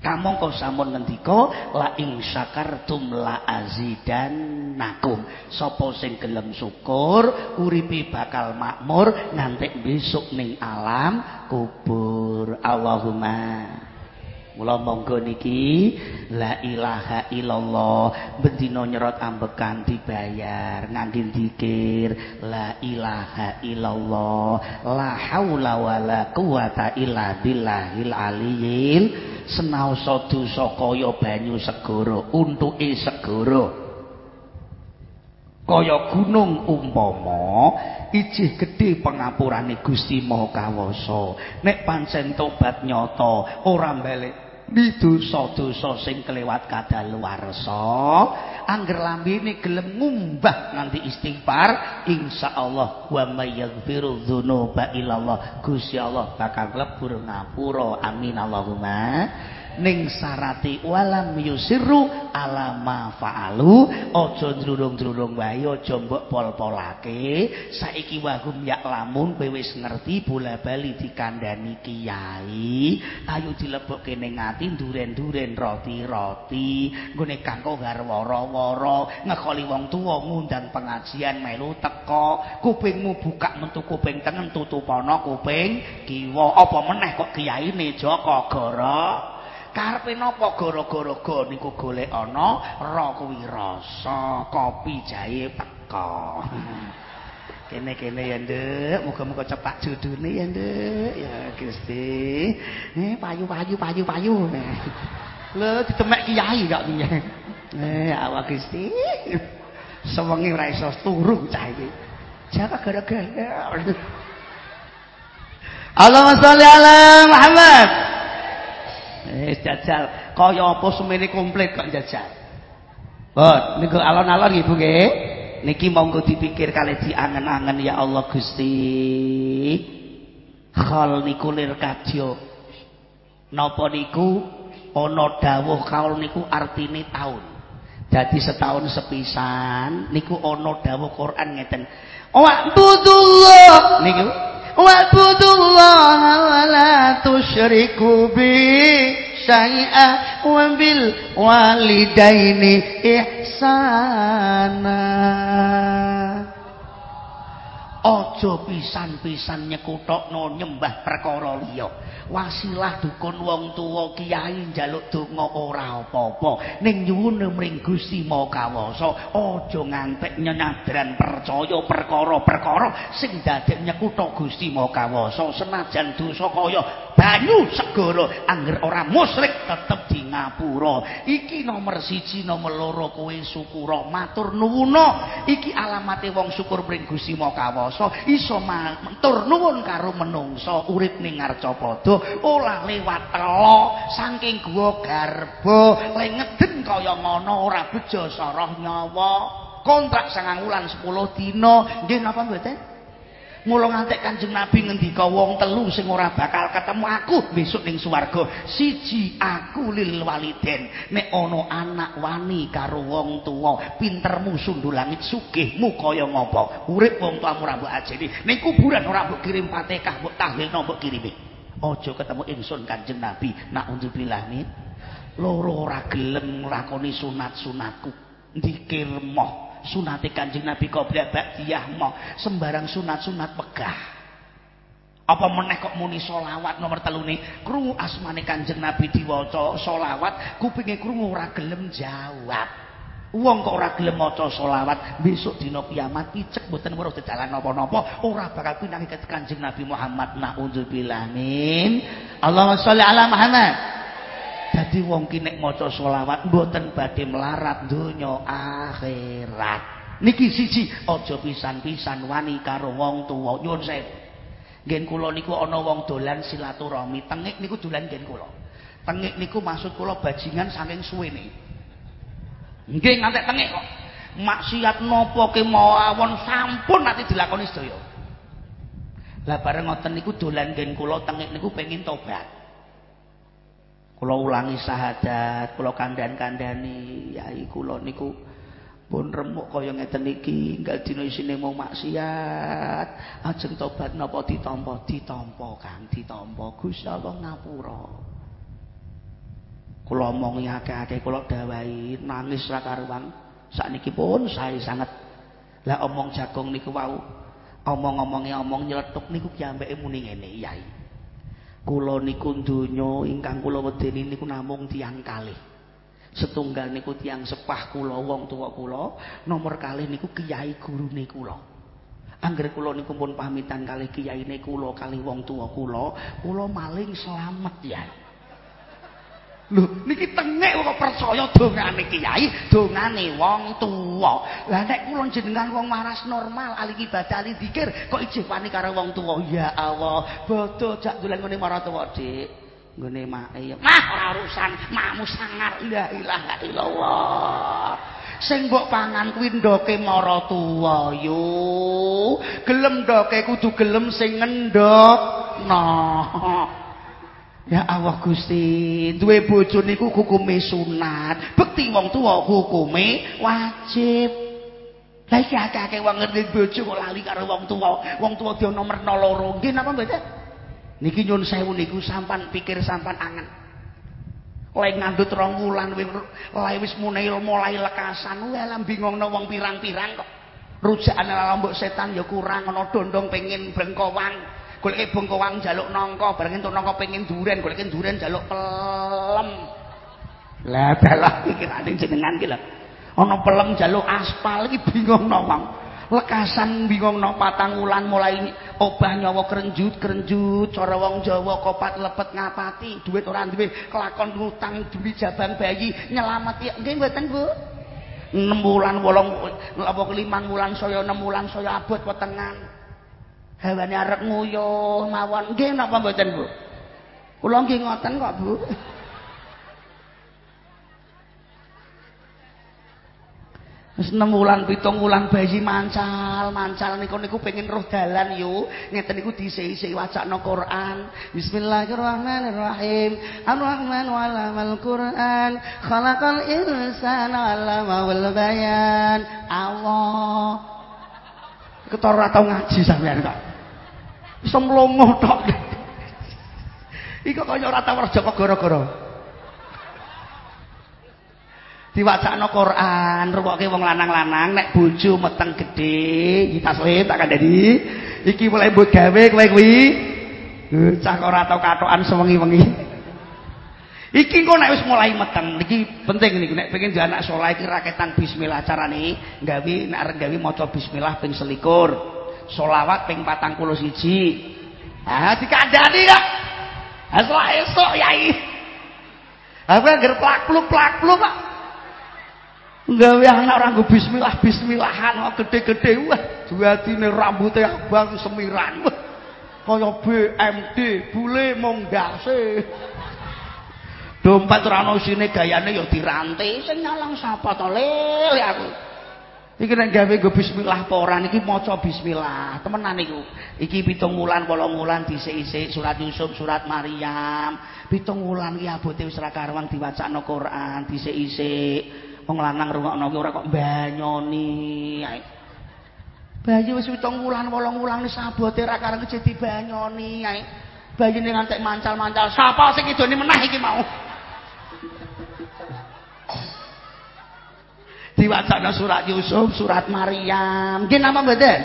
[SPEAKER 1] Kamu kok sampun ngendika la ing syakartum la azidannakum. Sapa sing gelem syukur, uripe bakal makmur nganti besok ning alam kubur. Allahumma Mula monggo niki la ilaha illallah bendina nyerot ambekan dibayar. Ngangge dikir la ilaha illallah la haula wala quwata illa billahil aliyil. Senaosa dosa kaya banyu segara untuke segara. Kaya gunung umpama ijih gedhe pengapurane Gusti Maha Kawasa. Nek pancen tobat nyata ora balik di dosa-dosa sing kelewat kadaluwarsa angger lambene gelem ngumbah nganti istighfar insyaallah wa may yaghfiru dzunuba illallah. Gusti Allah bakal lebur ngapura. Amin Allahumma ning sarati walam yusiru ala ma faalu. Aja drurung-drurung wae aja mbok pol-polake. Saiki wahum yak lamun kowe wis ngerti bola bali dikandani kiai ayo dilebokke ning ati duren-duren roti-roti. Nggone kanggo garwara-wara ngekoli wong tuwa ngundang pengajian melu teko. Kupingmu buka metu kuping tengen tutupana kuping kiwa. Apa meneh kok kiyaine Joko Goro karepe napa gara-gara niku golek ana ra kuwi rasa kopi jahe teko kene-kene ya nduk muga-muga cepak judune ya nduk ya Gusti. Eh payu-payu payu-payu. Lho ditemek kiai gak piye? Eh awak Gusti. Sewengi ora iso turu cah iki. Jaga gara-gara. Allahumma sholli ala Muhammad Eh jajal kaya apa semene komplit kok jajal. Bot, niku alon-alon Ibu nggih. Niki monggo dipikir kali diangen-angen ya Allah Gusti. Khol niku lir kadya. Napa niku ana dawuh kaul niku artine taun. Dadi setahun sepisan niku ana dawuh Quran ngeten. Wa'budullah niku wa'budullaha wa la tusyriku bi syai'ah wabil walidaini ihsanah aja pisan-pisan nyekutokno nyembah perkara liya. Wasilah dukun wong tuwa kiai njaluk donga ora apa-apa. Ning nyuwun mring Gusti Maha Kawasa aja ngantek nyadran percaya perkara-perkara sing dadek nyekutok Gusti Maha Kawasa. Senajan dosa kaya banyu segara anger ora musyrik tetep di ngapura. Iki nomor siji nomor loro kowe syukur matur nuwuna iki alamate wong syukur mring Gusti Maha iso matur nuwun karo menungsa urip ning ngarcapada ora lewat telo saking guwa garba lengeden kaya ngono ora bejo soroh nyawa. Kontrak sangang wulan 10 dina. Nggih napa mboten Mula ngantek Kanjeng Nabi ngendika wong telu sing ora bakal ketemu aku besok ning swarga. Siji aku lil waliden. Nek ana anak wani karo wong tuwa, pintermu sundul langit sugihmu kaya ngapa? Urip wong tuamu ora mbok ajeni. Ning kuburan ora mbok kirim Fatihah, mbok tahlilno mbok kirimi. Aja ketemu ingsun Kanjeng Nabi. Nak unjubillah min. Loro ora gelem nglakoni sunat-sunatku. Dikir moh sunate kanjeng Nabi qobliyah ba'diyah mo? Sembarang sunat-sunat pegah. Apa meneh kok muni solawat nomor telune krungu asmane kanjeng Nabi diwaca solawat kupinge krungu ora gelem jawab. Wong kok ora gelem maca solawat besok dina kiamat icek mboten weruh dalan napa-napa ora bakal pinangi kanjeng Nabi Muhammad. Naudzubillah min Allahumma sholli ala Muhammad Dadi wong ki nek maca selawat mboten badhe melarat donya akhirat. Niki siji aja pisan-pisan wani karo wong tuwa. Nyuwun sewu. Ngen kula niku ana wong dolan silaturahmi. Tengik niku dolan ngen kula. Tengik niku maksud kula bajingan saking suwene. Nggih ngantek tengik kok. Maksiat napa kemawon sampun nanti dilakoni sedaya. Lah bareng ngoten niku dolan ngen kula tengik niku pengin tobat. Kula ulangi syahadat, kula kandhan-kandhani, yai kula niku pun remuk kaya ngeten iki, enggal dina isine mau maksiat. Ajeng tobat napa ditampa, ditampa kan, ditampa Gusti Allah ngapura. Kula omongi akeh-akeh kula dawahi, nangis ra karuan. Sakniki pun sae sanget. Lah omong jagung niku wau. Omong-omonge omong nyletuk niku ki muni ngene, yai. Kula niku donya ingkang kula wedeni niku namung tiyang kalih. Setunggal niku tiyang sepah kula wong tuwa kula, nomor kalih niku kiai gurune kula. Angger kula niku pun pamitan kalih kiyaine kula kalih wong tuwa kula, kula maling selamat, Yai. Lho, niki tengek kok percaya dongane kiai, dongane wong tuwa. Lah nek kula jenengan wong waras normal, ahli ibadah, ahli zikir, kok ijih wani karo wong tuwa? Ya Allah, bodho jak dolan ngene marang tuwa, Dik. Nggone make ya. Mah ora urusan, makmu sangar. La ilaha illallah. Sing mbok pangan kuwi ndoke mara tuwa yo. Gelem ndoke kudu gelem sing ngendok. Ya Allah Gusti, duwe bojo niku hukume sunat, bekti wong tuwa hukume wajib. Lah iki akeh-akeh wong ngerti bojo kok lali karo wong tuwa. Wong tuwa dia nomor 02. Nggih napa mboten? Niki nyun sewu niku sampan pikir sampan angen. Lek ngandut rong wulan wis mulai lekasan, wae lah bingungno wong pirang-pirang kok. Rujakane lambuk setan ya kurang ana dondong pengin brengkowang. Goleke bengkowang jaluk nangka bareng entuk nangka pengin duren goleke duren jaluk pelem. Lah dalah iki ning jenengan iki lho. Ana pelem jaluk aspal iki bingung wong lekasan bingung no patang wulan mulai obah nyawa kerenjut kerenjut cara wong Jawa kopat lepet ngapati duit ora duwe kelakon ngutang demi jabang bayi nyelamat ya nggih mboten Bu? 6 wulan 8 apa 5 wulan saya 6 wulan saya abot wetengan Hawane arep nguyuh mawon. Nggih napa mboten, Bu? Kula nggih ngoten kok, Bu. Wis 6 wulan, 7 wulan bayi mancal, mancal niku niku pengen roh dalan yo. Ngeten niku dhisik-isik wacana Quran. Bismillahirrahmanirrahim. Ar-Rahman 'allamal Quran, khalaqal insana 'allamahul bayan. Allah. Ketara tau ngaji sampean kok. Iso mlongo tok. Iku kaya ora tau Joko gara-gara. Diwacana Quran, ruwoke wong lanang-lanang nek bojo meteng gedhe, iki taslim tak kandhani. Iki mulai mbok gawe kowe kuwi. Cah ora tau katokan sewengi-wengi. Iki kok nek wis mulai meteng, iki penting niku nek pengen anak saleh iki raketan bismillah carane gawe nek arep gawe maca bismillah ping selikur. Solawat ping patang puluh siji. Ah dikandani kok. Setelah esok yai. Aku agar plak pluk plak pluk pak gawe anak orang gue bismillah bismillahan kok gede-gede. Wah dua tine rambutnya abang semiran. Wah kaya BMD bule monggase dompet rano sini gayane ya dirantai sing nyalang sapa to lele aku Iki nek gawe go bismillah apa ora niki maca bismillah. Temenan niku. Iki pitung wulan, wolong wulan dhisik-isik surat Yusuf, surat Maryam. Pitung wulan iki abote wis ra karuan diwacana Quran dhisik-isik. Wong lanang rungokno ki ora kok banyoni. Bayi wis pitung wulan, wolong wulan wis abote ra karuan jadi banyoni. Bayi ning ngantek mancal-mancal. Sapa sing idone meneh iki mau? Diwacana surat Yusuf, surat Maryam. Nggih napa mboten?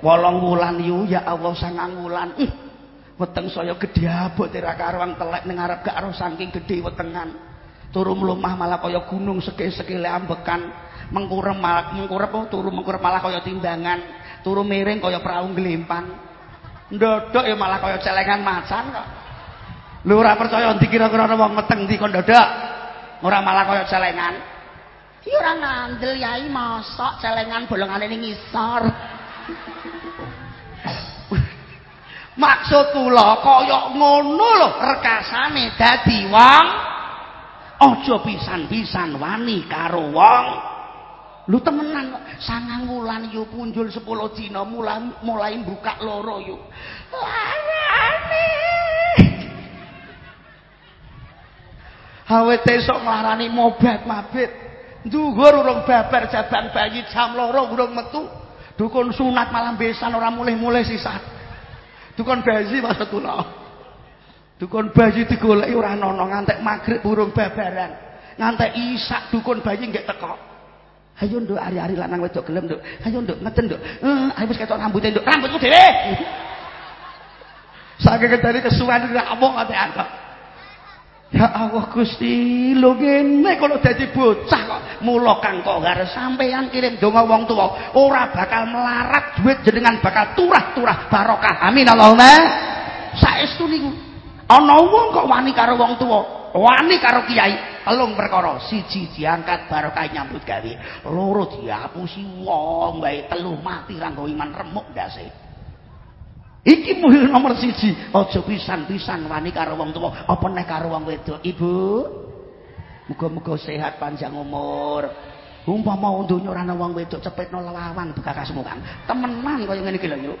[SPEAKER 1] Wolong wulan yu ya Allah sangang wulan. Uh, weteng saya gedhe abot ora karuang telek ning arep gak ro saking gedhe wetengan. Turu mlumah malah kaya gunung sekil-sekile ambekan. Mengkurem malah mengkurep oh, turu mengkurep malah kaya timbangan. Turu miring kaya prau glempang. Ndodok ya malah kaya celengan macan kok. Lho ora percaya dikira-kira wong meteng di kon ndodok. Malah kaya celengan. Ki ora ngandel yai mosok celengan bolongane ning ngisor. [laughs] Maksud kula kaya ngono lho rekasane dadi wong aja pisan-pisan wani karo wong. Lu temenan kok sangang wulan yo punjul 10 dina mulai mulai buka loro yo. Larane. [laughs] Awet esuk nglarani mobat mabit. Dhuwur urung babar jabang bayi jam loro urung metu. Dukun sunat malam besan ora mulih-mulih sisat. Dukun bayi maksud kula. Dukun bayi digoleki ora ana ngantek magrib burung babaran. Ngantek isak dukun bayi nggak teko. Ayo nduk ari-ari lanang wedok gelem nduk. Ayo nduk ngeten nduk. Eh, ayo wis ketok rambute nduk. Rambutku dhewe. Saking ketane kesuwen ora omong ate. Ya Allah Gusti, lho ngene kalau dadi bocah kok mula Kang Kohar sampeyan kirim donga wong tuwa ora bakal melarat duit jenengan bakal turah-turah barokah. Amin Allahumma. Saestu niku. Ana wong kok wani karo wong tuwa, wani karo kiai, telung perkara. Siji diangkat barokah nyambut gawe, loro diapusi wong wae, telu mati ranggo iman remuk ndase. Iki muhir nomor siji. Aja pisan-pisan wani karo wong tuwa, apa nek karo wong wedok. Ibu, muga-muga sehat panjang umur. Umpama donya ora ana wong wedok cepetno lawan bekakasmu Kang. Temenan kaya ngene iki lho yuk.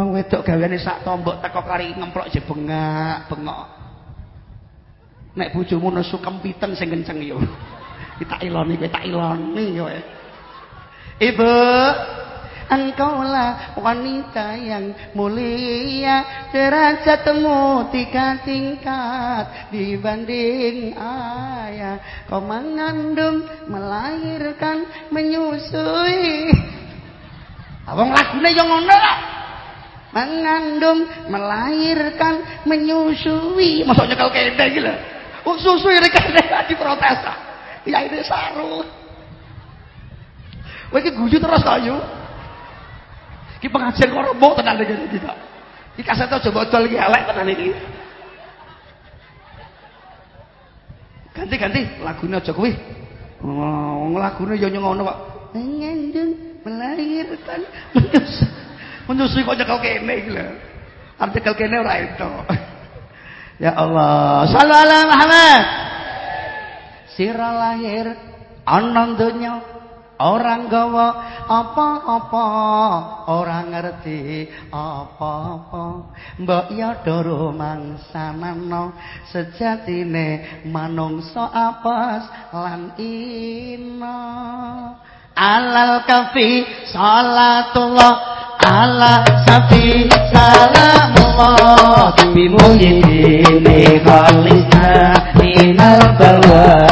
[SPEAKER 1] Wong wedok gaweane sak tombok teko kari ngemplok je bengak, bengok. Nek bojomu nesu kempiten sing kenceng yo. [laughs] Kita iloni tak iloni kowe. Ibu, Engkaulah wanita yang mulia. Derajatmu tiga tingkat Dibanding ayah. Kau mengandung, melahirkan, menyusui. Abang lagunya yang ngono Mengandung, melahirkan, menyusui. Maksudnya kalau kayak gila Oh susui mereka [laughs] diprotes Ya ini saru. Wah ini guju terus kayu Iki pengajian kok remuk tenan iki kita. Iki kaset aja bodol iki elek tenan iki. Ganti-ganti lagune aja kuwi. Oh, lagune ya ngono kok. Ngandung melahirkan menyusui. Kok nyekel kene iki lho. Artikel kene ora itu. Ya Allah, sallallahu alaihi Muhammad. Sira lahir ana donya Orang gawa apa-apa, orang ngerti apa-apa. Mbok ya doro mangsanano sejatine manungsa apes lan ina. Alal kafi salatullah ala safi salamullah bimuhidini khalisna minal balwa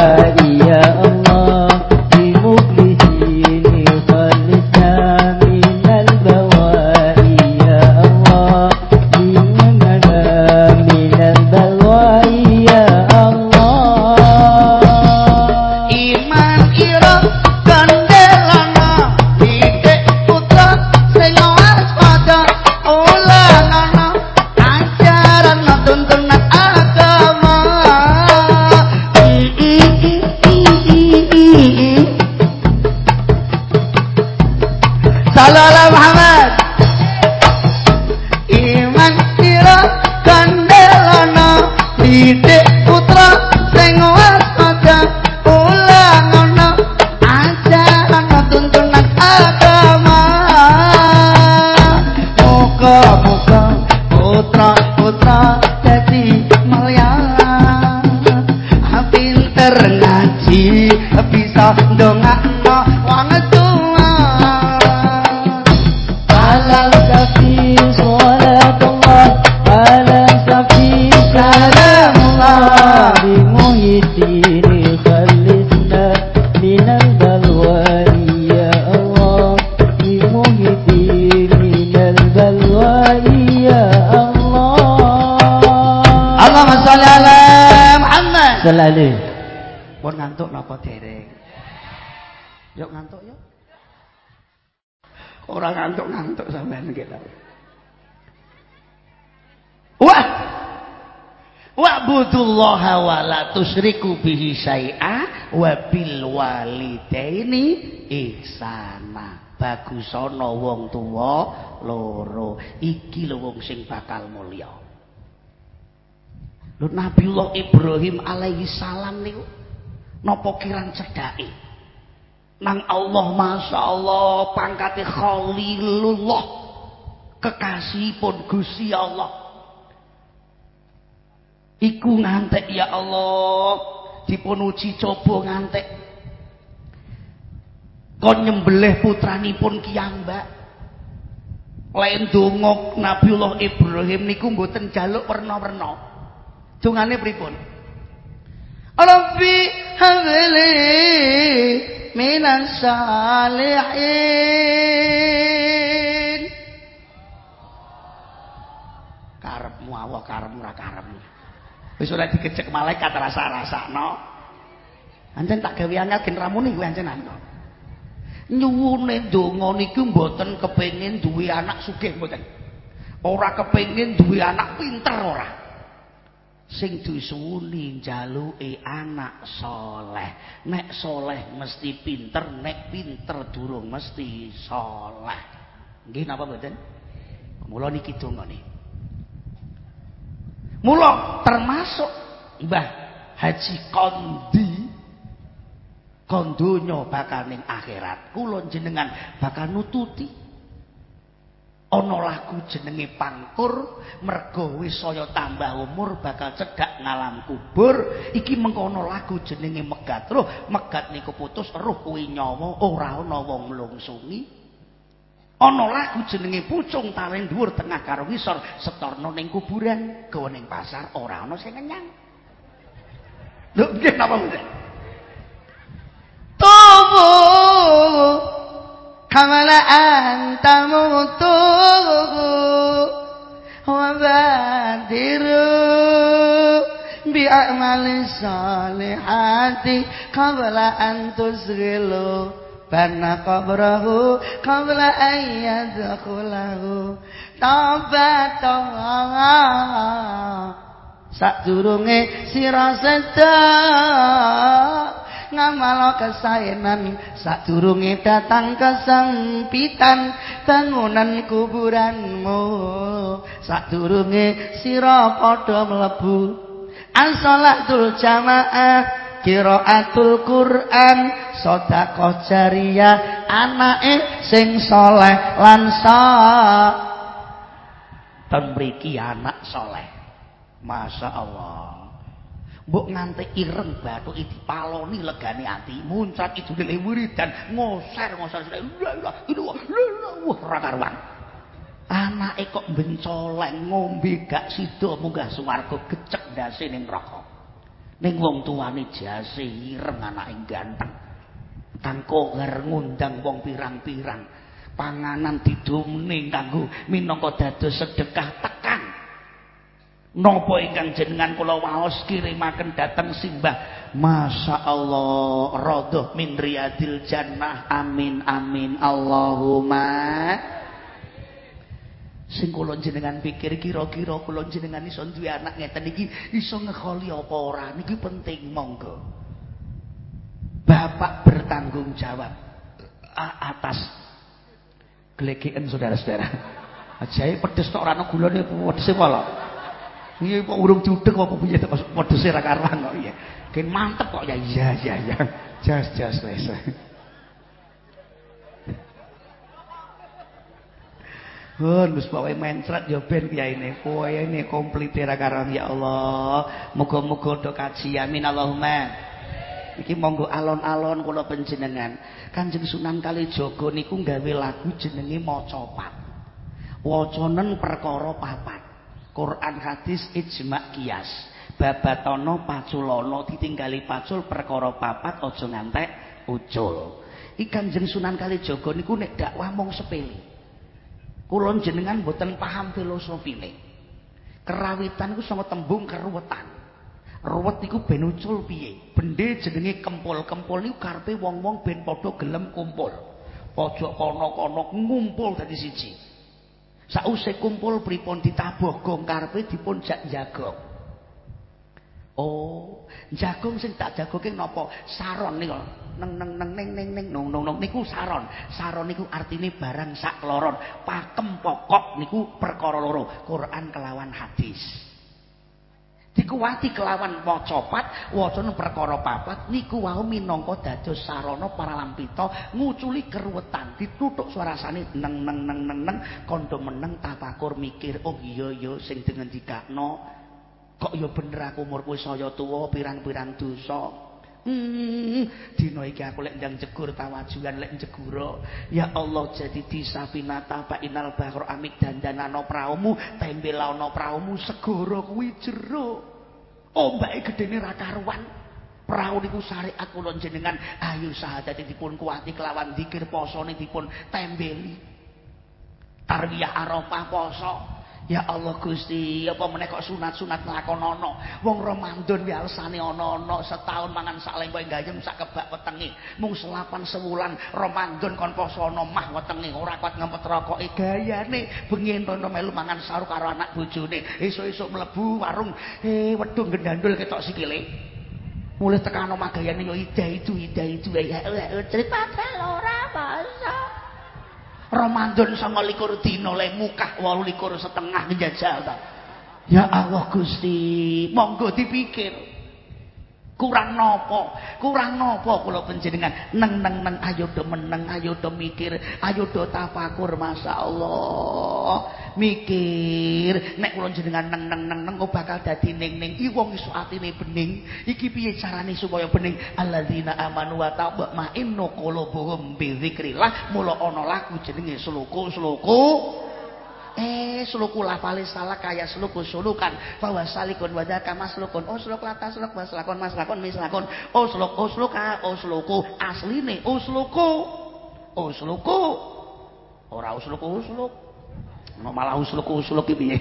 [SPEAKER 1] Yuk ngantuk yuk. Orang ngantuk-ngantuk sampean kita. Wah. Wa'budullaha wa la tusyriku bihi syai'a wa bil walidaini ihsana. Bagusana wong tuwa loro. Iki lho wong sing bakal mulya. Lho Nabiullah Ibrahim alaihi salam niku napa kirang cedhake. Nang Allah Masya Allah pangkate Khalilullah kekasihipun Gusti Allah. Iku ngantek ya Allah dipun uji coba ngantek. Kon nyembelih putranipun kiyambak. lain donga Nabiullah Ibrahim niku mboten jaluk werna-werna dongane pripun Rabbi habli minas salihin. Karepmu Allah karepmu ora karepmu. Wis ora dikecek malaikat rasa-rasakno. Anjen tak gawe angel gen ramune kuwi anjen ana nyuwune donga niku mboten kepengin duwe anak sugih mboten. Ora kepengin duwe anak pinter ora sing disuwuni njaluke anak soleh. Nek soleh mesti pinter nek pinter durung mesti soleh. Nggih napa mboten? Mula niki dongane mula termasuk Mbah Haji Kondi. Kon donya bakal ning akhirat. Kula jenengan bakal nututi ana lagu jenenge pangkur mergo wis saya tambah umur bakal cedhak ngalam kubur. Iki mengkono lagu jenenge megat. Roh megat niku putus roh kuwi nyawa ora ana wong mlungsungi ana lagu jenenge pucung taring dhuwur tengah karo ngisor setorno ning kuburan gawa ning pasar ora ana sing kenyang lho nggih napa mboten kamala anta mutu wa badiru bi a'mali salihati. Qabla an tusghilu bana qabrahu. Qabla an yadkhulahu tabata sadurunge sira sedaya ngamalo kesaenan. Sadurunge datang kesempitan bangunan kuburanmu. Sadurunge sira padha mlebu. As-shalatul jamaah qiraatul Quran sedekah jariyah anake sing saleh lan ten anak saleh. Masyaallah mbok nganti ireng bathuke dipaloni legane ati. Muncrat idune wiridan ngoser ngoser wah ora karuan. Anake kok bencoleng ngombe gak sida munggah swarga gecek ndase ning neraka. Ning wong tuane jase ireng anake ganteng. Tangko ngar ngundang wong pirang-pirang. Panganan didumne kanggo minangka dados sedekah tekan Nopo ingkang jenengan kula waos kirimaken dhateng simbah. Masya Allah Rodoh min riyadil jannah. Amin amin. Allahumma. Sing jenengan pikir kira-kira kula jenengan iso duwe anak ngeten iki iso ngekholi apa ora? Niki penting monggo. Bapak bertanggung jawab. Atas. Gelegekan saudara-saudara. Ajaib pedes tok ora ana gulane pedese Iya kok urung diudek apa piye kok wedhuse ra karuan kok iya. Gen mantep kok ya iya iya iya. Jas jas wis. Oh, wis pokoke mencret ya ben kiyaine. Kowe ini komplit ra karuan ya Allah. Muga-muga do kaji amin Allahumma. Iki monggo alon-alon kula panjenengan. Kanjeng Sunan Kalijaga niku gawe lagu jenenge Macapat. Wacanen perkara papat. Quran hadis ijma kias babatono paculono ditinggali pacul perkara papat aja ngantek ucul ikan jeng sunan kali niku nek dakwah mong sepele. Kulon jenengan boten paham filosofi ini kerawitan iku sama tembung keruwetan. Ruwet iku ben ucul piye? Bende jenenge kempul-kempul niku karpe wong-wong ben padha gelem kumpul. Pojok kono-kono ngumpul dadi siji Sause kumpul pripun ditabuh gong karepe dipun jak jagong. Oh, jagong sing tak jagoke napa? Saron niku. Neng neng neng neng neng neng nong nong nong niku saron. Saron niku artine barang sak loron. Pakem pokok niku perkara loro, Quran kelawan hadis. Dikuwati kelawan macapat wacana perkara papat niku wau minangka dados sarana para lampita nguculi keruwetan dituthuk suarasane neng neng neng neng neng kandha meneng tapakur mikir oh iya ya sing dingendikakno kok ya bener aku umurku saya tuwa pirang-pirang dosa Hmm, dina iki aku lek ndang jegur tawajuan lek jeguro. Ya Allah jadi disabinata fa inal bahru amik dandanana praumu, tembel ana praumu segara kuwi jero. Ombake gedene ra karuan. Prau niku syariat kula jenengan ayo sahadate dipun kuati kelawan zikir posone dipun tembeli. Tarwiyah Arafah poso. Ya Allah Gusti, apa meneh kok sunat-sunat nglakonono. Wong Ramadan ya alsane ana-ana setahun mangan sak lempo gayem sak kebak wetenge. Mung selapan sewulan Ramadan kon poso ana mah wetenge ora kuat ngempet rokoke gayane bengi entono melu mangan saru karo anak bojone. Esuk-esuk mlebu warung eh wedhung gendandul ketok sikile. Mulih tekan omah gayane yo ida itu ida itu ya cerita ora basa. Ramadan sama likur dino le mukah walu likur setengah ngejajal ta. Ya Allah Gusti, monggo dipikir. kurang nopo kurang nopo kula panjenengan neng neng neng ayo do meneng ayo do mikir ayo do tafakur masyaallah mikir nek kula jenengan neng neng neng neng bakal dadi ning ning iki wong iso atine bening iki piye carane supaya bening alladzina amanu wa tatma'innu qulubuhum bi dzikrillah mula ana lagu jenenge sluku sluku Eh, suluku lafali salah kaya suluku sulukan. Bahwa salikun wadaka maslukun. Oh, suluk lata suluk maslakun maslakun mislakun. Oh, suluk oh, suluka oh. Asline oh, suluku. Oh. Ora usluku usluk. Malah usluku usluk iki piye?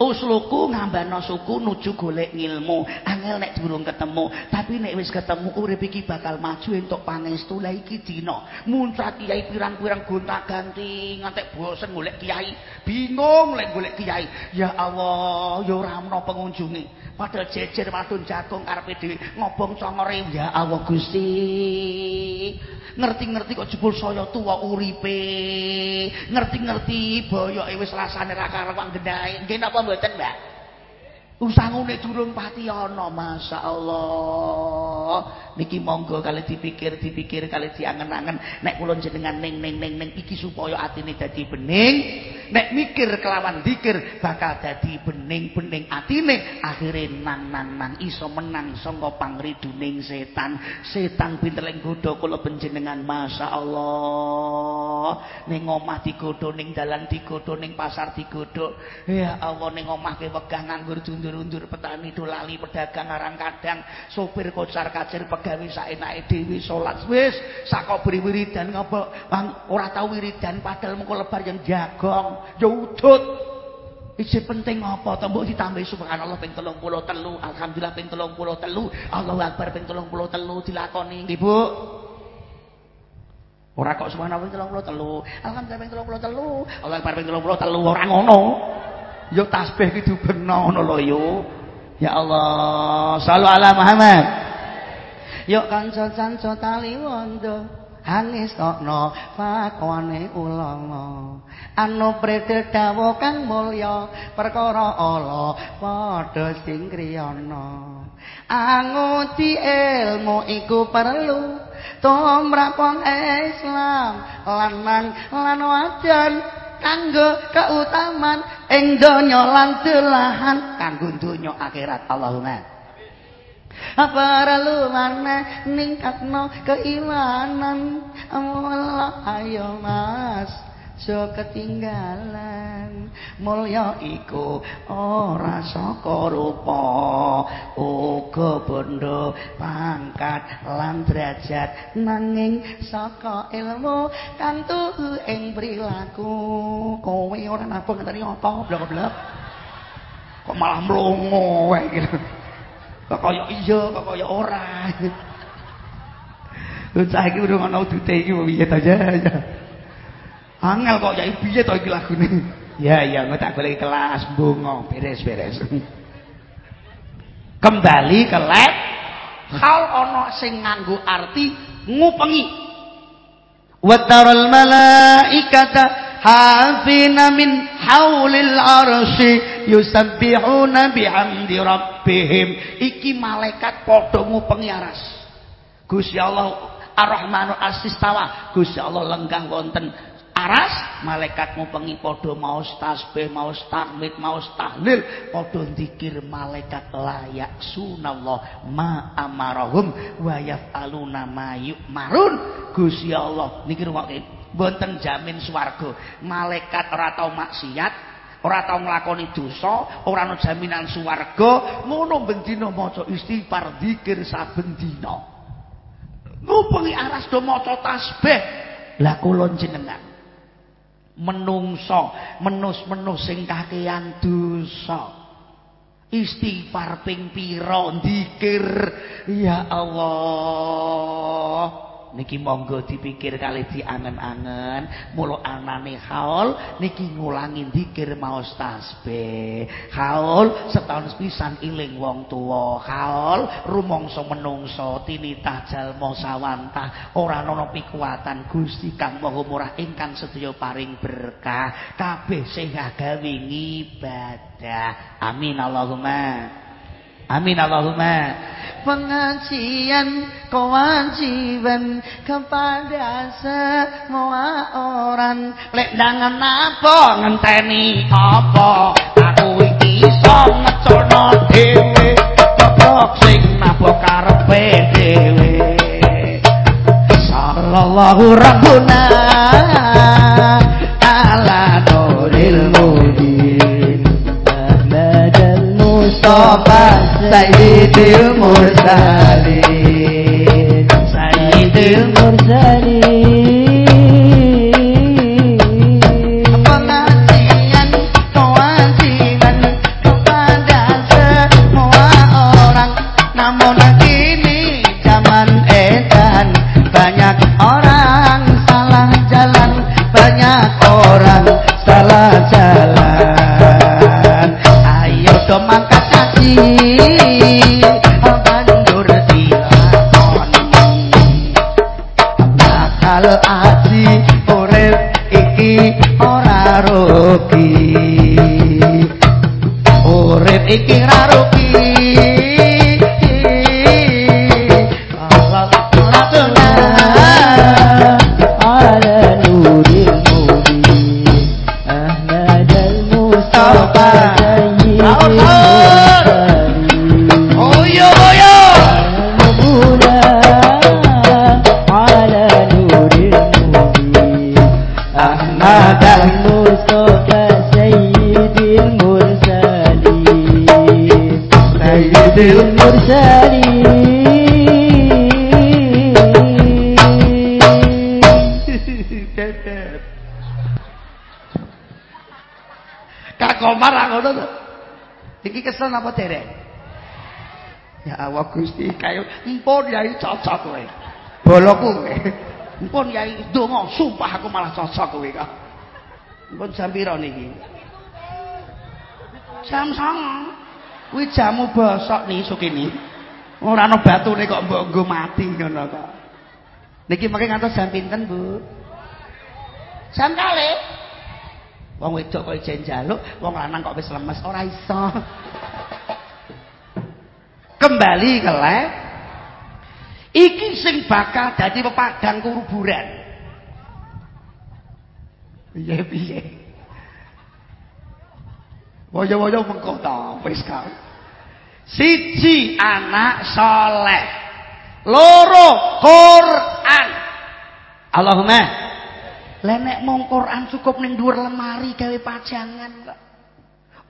[SPEAKER 1] Usluku ngambano suku nuju golek ngilmu. Angel nek durung ketemu, tapi nek wis ketemu urip iki bakal maju entuk pangestu. Lah iki dina muncrat kiai pirang-pirang gonta-ganti ngantek bosen golek kiai. Bingung lek golek kiai. Ya Allah, ya ora ana pengunjunge. Padahal jejer wadon jagung karepe dhewe. Ngobong congore. Ya Allah Gusti. ngerti-ngerti kok jebul saya tuwa uripe. Ngerti-ngerti boyoke wis rasane ra karewang gendhae nggih napa mboten Mbak? Usangune durung pati ana masyaallah. Niki monggo kali dipikir dipikir kali diangen-angen. Nek kula jenengan ning ning ning ning iki supaya atine dadi bening nek mikir kelawan zikir bakal dadi bening-bening atine. Akhire nang nang nang iso menang saka pangriduning setan. Setan pinter lek godho kula panjenengan masyaallah. Ning omah digodho ning dalan digodho ning pasar digodho. Ya Allah ning omah ke wegah nganggur undur-undur petani dolali pedagang arang kadang sopir kocar kacir pegawe saenake dhewe salat. Wis sakobri wiridan ngopo ora tau wiridan padahal mengko lebar yang jagong ya udut. Isi penting apa to? Mbok ditambahi subhanallah ping 33 alhamdulillah ping 33 Allahu akbar ping 33 dilakoni nggih Bu. Ora kok subhanallah ping 33 alhamdulillah ping 33 Allahu akbar ping 33 ora ngono. Yo tasbih ki dibena ngono lho yo. Ya Allah, sallu ala Muhammad. Yo kanca-kanca tali angestokno fakone ulama. Anu prete dawuh kang mulya perkara ala padha sing kriyana. Anguti ilmu iku perlu tumrap wong Islam lanang lan wadon kanggo keutamaan ing donya lan delahan kanggo donya akhirat Allahumma Para lu mana ningkatno keimanan? Allah ayo mas aja ketinggalan. Mulya iku ora saka rupa. Uga bondo pangkat lan derajat nanging saka ilmu kang ing prilaku kowe ora napa ngenteni apa? Blok-blok kok malah mlongo wae gitu kok kaya iya kok kaya ora Lha saiki urung ana udute iki piye ta ya. Angel kok yai piye to iki lagune? Ya ya engko tak golek kelas bunga beres-beres. Kembali ke lab hal ana sing nganggo arti ngupengi. Wa taral malaikata hafina min haulil arsy yusabbihuna bihamdi rabbihim. Iki malaikat padha ngupengi aras. Gusti Allah Ar-Rahmanur As-Istawa. Gusti Allah lenggah wonten aras malaikatmu pengi padha maos tasbih maos tahmid maos tahlil padha zikir malaikat layak sunallah ma amarahum wa yaf'aluna ma yu'marun Gusti Allah niki rumokke mboten jamin swarga. Malaikat ora tau maksiat ora tau nglakoni dosa ora ana jaminan swarga. Ngono bendina maca istighfar zikir saben dina. Ngupengi aras do maca tasbih. Lah kula jenengan menungso menus-menus sing kakean dosa. Istighfar ping pira dzikir? Ya Allah niki monggo dipikir kali diangen-angen mulo anane haul niki ngulangi dzikir maos tasbih. Haul setahun pisan iling wong tuwa. Haul rumangsa menungso tinitah jalma sawantah. Ora ana pikuatan Gusti Kang Maha Murah ingkang sedaya paring berkah. Kabeh sing gawe ibadah amin Allahumma amin Allahumma pengajian kewajiban kepada semua orang lek dangan apa ngenteni apa aku iki iso ngeculno dhewe goblok sing nabok karepe dhewe sallallahu rabbuna ala nuril mubin Ahmad al-Mustafa Sayyidul Mursalin Sayyidul Mursalin Kesel apa derek? Ya Allah Gusti kayu empun yai cocok kowe. Boloku kowe. Empun yai donga sumpah aku malah cocok kowe kok. Empun jam pira niki? Jam 09.00. Kuwi jamu bosok nih sukini. Ora ana batune kok mbok nggo mati ngono kok. Niki mengke ngantos jam pinten, Bu? Jam kalih. Wong wedok kok ijen njaluk, wong lanang kok wis lemes ora iso. Kembali ke lab. Iki sing bakal dadi pepadang kuburan. Piye piye? Woyo-woyo mengko ta wis. Siji anak soleh. Loro Quran. Allahumma Lah nek mung Quran cukup ning dhuwur lemari gawe pajangan kok.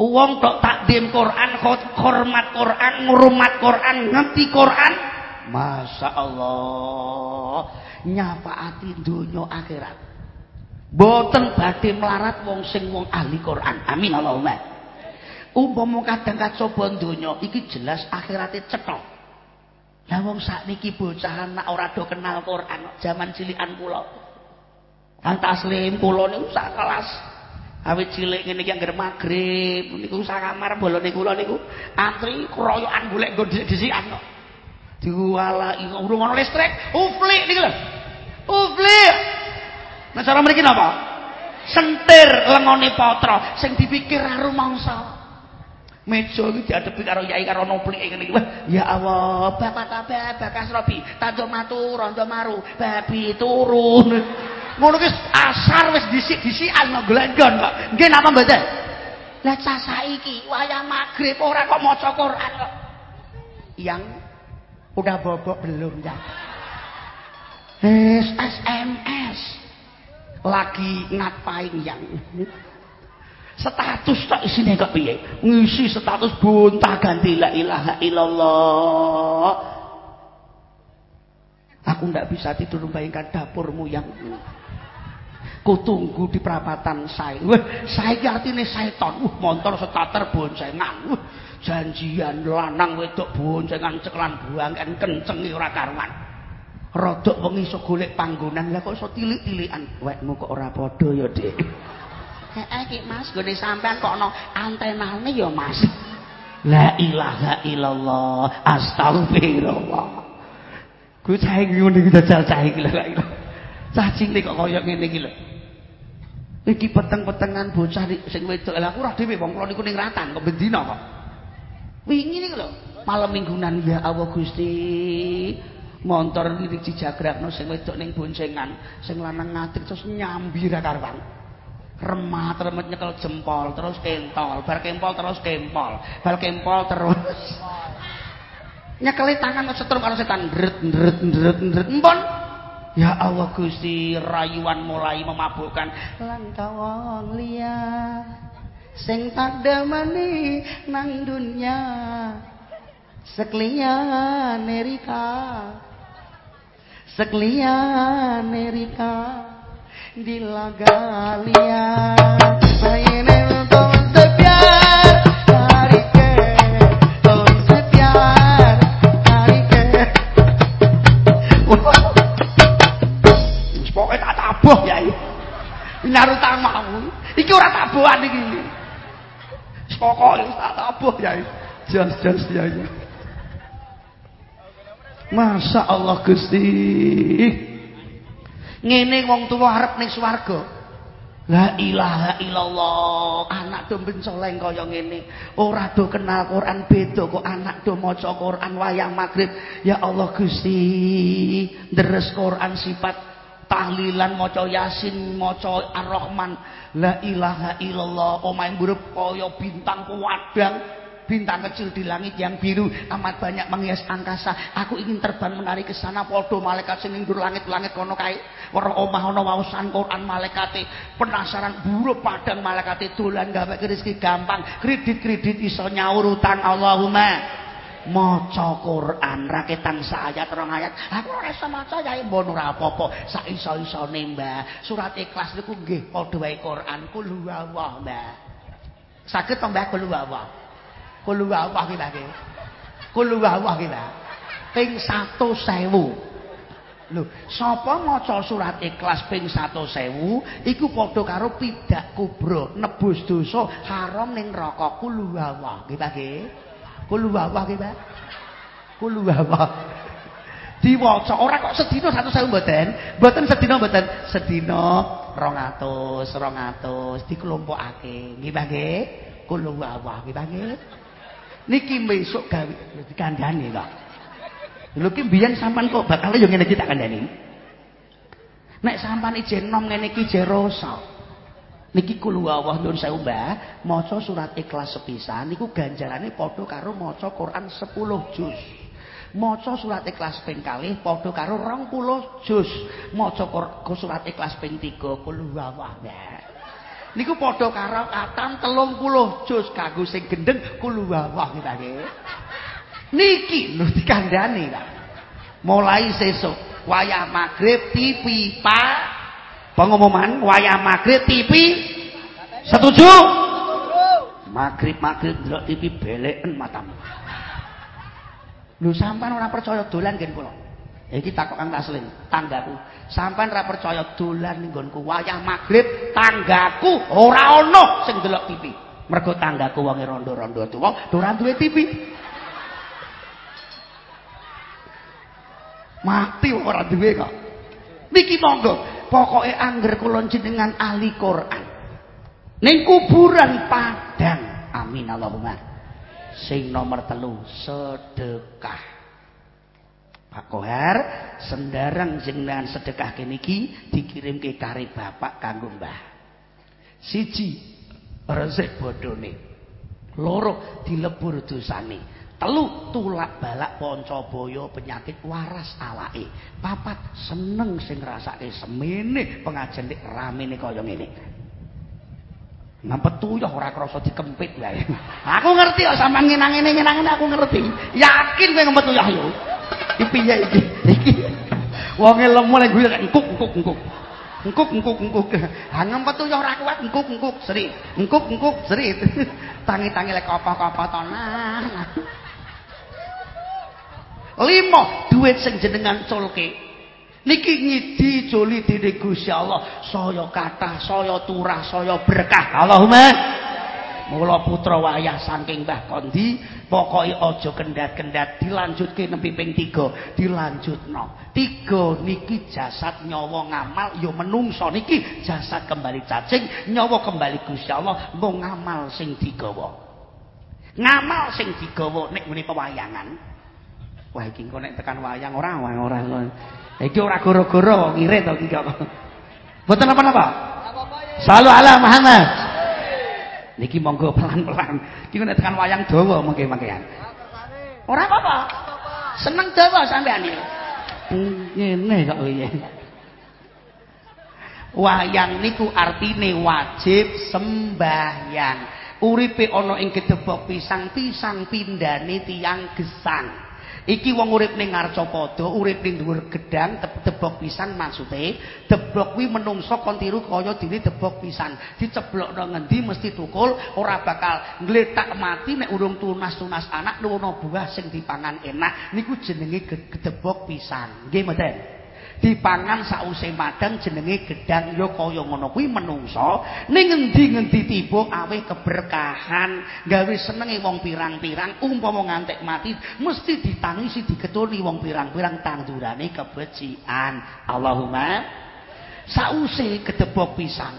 [SPEAKER 1] Wong tok takdim Quran, hormat Quran, ngurmat Quran, ngerti Quran. Masya Allah. Nyapaati donya akhirat. Boten badhe melarat wong sing wong ahli Quran. Amin Allahumma. Umpama kadang kacoba donya iki jelas akhirate cetha. Lah wong sakniki bocah anak ora do kenal Quran zaman cilikan kula. Kang taslim kula niku sak kelas. Awit cilik ngene iki anggere magrib niku sak kamar bolone kula niku antri keroyokan golek nggo dhisik-dhisikan kok. Diwalaki urung ana listrik, uflik niku lho. Uflik. Nah cara mriki napa? Sentir lengone patra sing dipikir karo mangsa. Meja iki diadepi karo yai karo noplike ngene iki. Ya Allah, bapak tabah bakas robi, tanjung matu rondo maru, babi turun. Ngono ki asar wis disik-disikan kok glendon kok. Nggih napa mboten? Lah cah saiki wayah magrib ora kok maca Quran kok. Yang udah bobok belum ya? SMS. Lagi ngapain yang? Status tak isine kok piye? Ngisi status bontah ganti la ilaha illallah. Aku ndak bisa tidur membayangkan dapurmu yang ku tunggu di perapatan saya. Wah, saya artine seton. Uh, motor starter boncengan. Uh, janjian lanang wedok boncengan ceklan buang kan kencengi ora karuan. Rodok wengi iso golek panggonan lah kok iso tilik-tilikan. Wekmu kok ora padha ya, Dik. Heeh iki Mas, gone sampean kok ana antenane ya Mas. La ilaha illallah, astagfirullah. Ku cah iki ngene iki jajal cah iki la ilaha. Cacing kok kaya ngene iki lho. Iki peteng-petengan bocah sing wedok. Lah aku ora dhewe wong kula niku ning ratan kok bendina kok. Wingi niku lho, malam minggunan ya Allah Gusti. Montor iki dijagrakno sing wedok ning boncengan, sing lanang ngadeg terus nyambi ra karuan. remat remet nyekel jempol terus kentol bar kempol terus kempol bal kempol terus nyekeli tangan setrum karo setan ndret ndret ndret ndret empon ya Allah Gusti rayuan mulai memabukkan. Lan kawong liya sing tak damani nang dunya. Seklian Rika seklian Rika di la Galia tabuh yai Naruto mau. Iki ora tabuhan iki. Pokoke tak tabuh yai Jos-jos yai Masya Allah Gusti. Ngene wong tuwa arep ning swarga. La ilaha illallah. Anak do bencoleng kaya ngene. Ora do kenal Quran beda kok anak do maca Quran wayang magrib ya Allah Gusti deres Quran sifat tahlilan maca yasin maca ar-rahman. La ilaha illallah. Omahe mburup kaya bintang kuwadang. Bintang kecil di langit yang biru. Amat banyak menghias angkasa. Aku ingin terbang menari ke sana. Podo malaikat sing langit-langit kono kae. Weruh omah ana waosan Quran malaikate. Penasaran buru padang malaikate. Dolan gawe rezeki gampang. Kredit-kredit iso nyaur utang. Allahumma maca Quran raketan ayat rong ayat aku ora iso maca ya mbon ora apa-apa. Sak iso-isone Mbah surat ikhlas niku nggih padha wae Quran. Kul huwallah Mbah saged to Mbah kul huwallah Kul wawah ki lagi. Kul wawah ki Ping 1000. Lho, sapa maca surat Ikhlas ping 1000 iku padha karo pidak kubro, nebus dosa haram ning neraka. Kul wawah. Nggih, Pak nggih. Kul wawah ki, Pak. Kul wawah. Diwaca kok sedina 1000 mboten. Mboten sedina mboten. Sedina 200, 200 dikelompokake. Nggih, Pak nggih. Kul wawah nggih. niki besok gawe dikandani kok. Lho ki mbiyen sampean kok bakal yo ngene iki tak kandhani. Nek sampean ijen nom ngene. Niki nuwun sewu Mbah, maca surat Ikhlas sepisan niku ganjarane padha karo maca Quran 10 juz. Maca surat Ikhlas ping kalih padha karo 20 juz. Maca surat Ikhlas ping 3 kula Allah Mbah. niku padha karo katam 30 juz kanggo sing gendeng nggih. Niki lho dikandani. Mulai sesuk wayah magrib TV pa pengumuman wayah magrib TV setuju? Magrib magrib ndelok TV beleken matamu. Lho sampean ora percaya dolan ngen kula. Iki takok Kang Taslim, tanggaku. Sampeyan ora percaya dolan ning nggonku wayah magrib, tanggaku ora ana sing delok TV. Mergo tanggaku wonge rondo-rondo tuwa, ora duwe TV. Mati ora duwe kok. Niki monggo, pokoke angger kula jenengan ahli Quran. Ning kuburan Padang. Amin Allahumma. Sing nomor telu sedekah. Pak Kohar sendarang jenengan sedekah kene iki dikirimke kare bapak kanggo Mbah. Siji rezek bodone. Loro dilebur dosane. Telu tulak balak Pancabaya penyakit waras awake. Papat seneng sing ngrasake semene pengajian nek ramene kaya ngene. Nampet tuyuh ora krasa dikempit wae. [laughs] Aku ngerti kok sampean ngenang-ngene ngenang aku ngerti. Yakin kowe ngempet tuyuh yo. Iki piye iki? Iki. Wonge lemu lek gue engkuk engkuk engkuk. Engkuk engkuk engkuk. [laughs] Ha ngempet tuyuh ora kuat engkuk engkuk seri. Engkuk engkuk seri. [laughs] Tangi-tangi lek apa-apa to nah. Lima duit sing jenengan culke. Niki ngidi joli dene Gusti Allah, saya kathah, saya turah, saya berkah. Allahumma Mula putra wayah saking Mbah Kondi, pokoke aja kendat-kendat dilanjutke nembe ping 3, dilanjutno. 3 niki jasad nyawa ngamal ya menungso niki jasad kembali cacing, nyawa kembali Gusti Allah, mung ngamal sing digawa. Ngamal sing digawa nek muni pewayangan. Wah iki kok nek tekan wayang ora ora. Iki ora gara-gara wong irit to iki kok. Mboten apa-apa. Selalu ala Muhammad. Niki monggo pelan-pelan. Iki nek tekan wayang dawa mengke-mengkean. Ora apa-apa. Seneng dawa sampean iki. Ngene kok piye. Wayang niku artine wajib sembahyang. Uripe ana ing gedebok pisang, pisang pindane tiyang gesang. Iki wong urip ning Ngarcapada, urip ning dhuwur gedang, debok pisan maksude. Debok kuwi menungso kon tiru kaya dene debok pisan. Diceblokno ngendi mesti tukul, ora bakal ngletak mati nek urung tunas-tunas anak nuwuna buah sing dipangan enak. Niku jenenge gedebok pisan. Nggih mboten? Dipangan sause madang jenenge gedang ya kaya ngono. Kuwi menungso ning ngendi-ngendi tiba aweh keberkahan gawe senenge wong pirang-pirang umpama ngantek mati mesti ditangisi digetoni wong pirang-pirang tandurane kebecikan. Allahumma sause gedebok pisang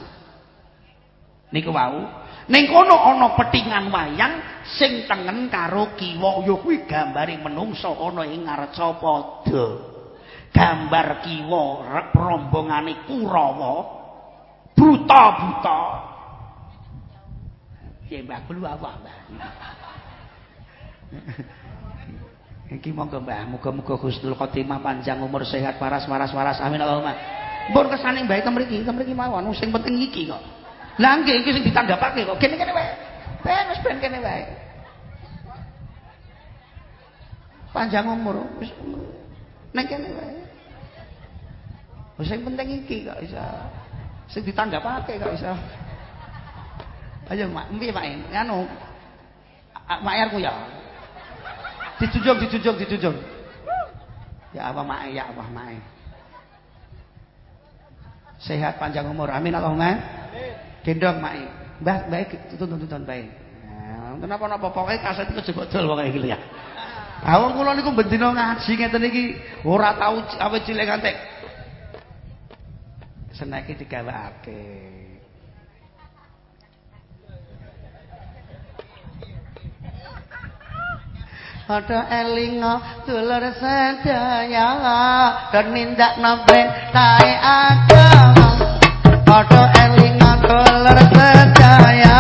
[SPEAKER 1] niku wau. Ning kono ana petingan wayang sing tengen karo kiwa ya kuwi gambare menungso ana ing ngarcapada gambar kiwa rombongane Kurawa buta-buta. Mbah kulo apa, Mbah? [laughs] Iki monggo Mbah, muga-muga husnul khotimah panjang umur sehat waras waras waras amin Allahumma. Mbon kesane Mbah ten mriki, ten mriki mawon sing penting iki kok. Lah nggih iki sing ditanggapake kok. Kene-kene wae. Ben wis ben kene wae. Panjang umur wis nek kene wae. Wis sing penting iki kok iso. Sing ditanggapake kok iso. Ayo Mak, piye Mak? Anu Mak ya. Dijunjung, dijunjung, dijunjung. Ya apa Mak, ya apa Mak. Sehat panjang umur. Amin Allahumma. Amin. Gendong Mak. Mbah, baik tuntun-tuntun baik. Ya, kenapa napa pokoke kaset iku jebok dol pokoke iki ya. Wong kula niku bendina ngaji ngeten iki ora tau awet cilik ngantek seneki digawakake. Padha elinga dulur sedaya dan nindakno tae agama. Padha elinga dulur sedaya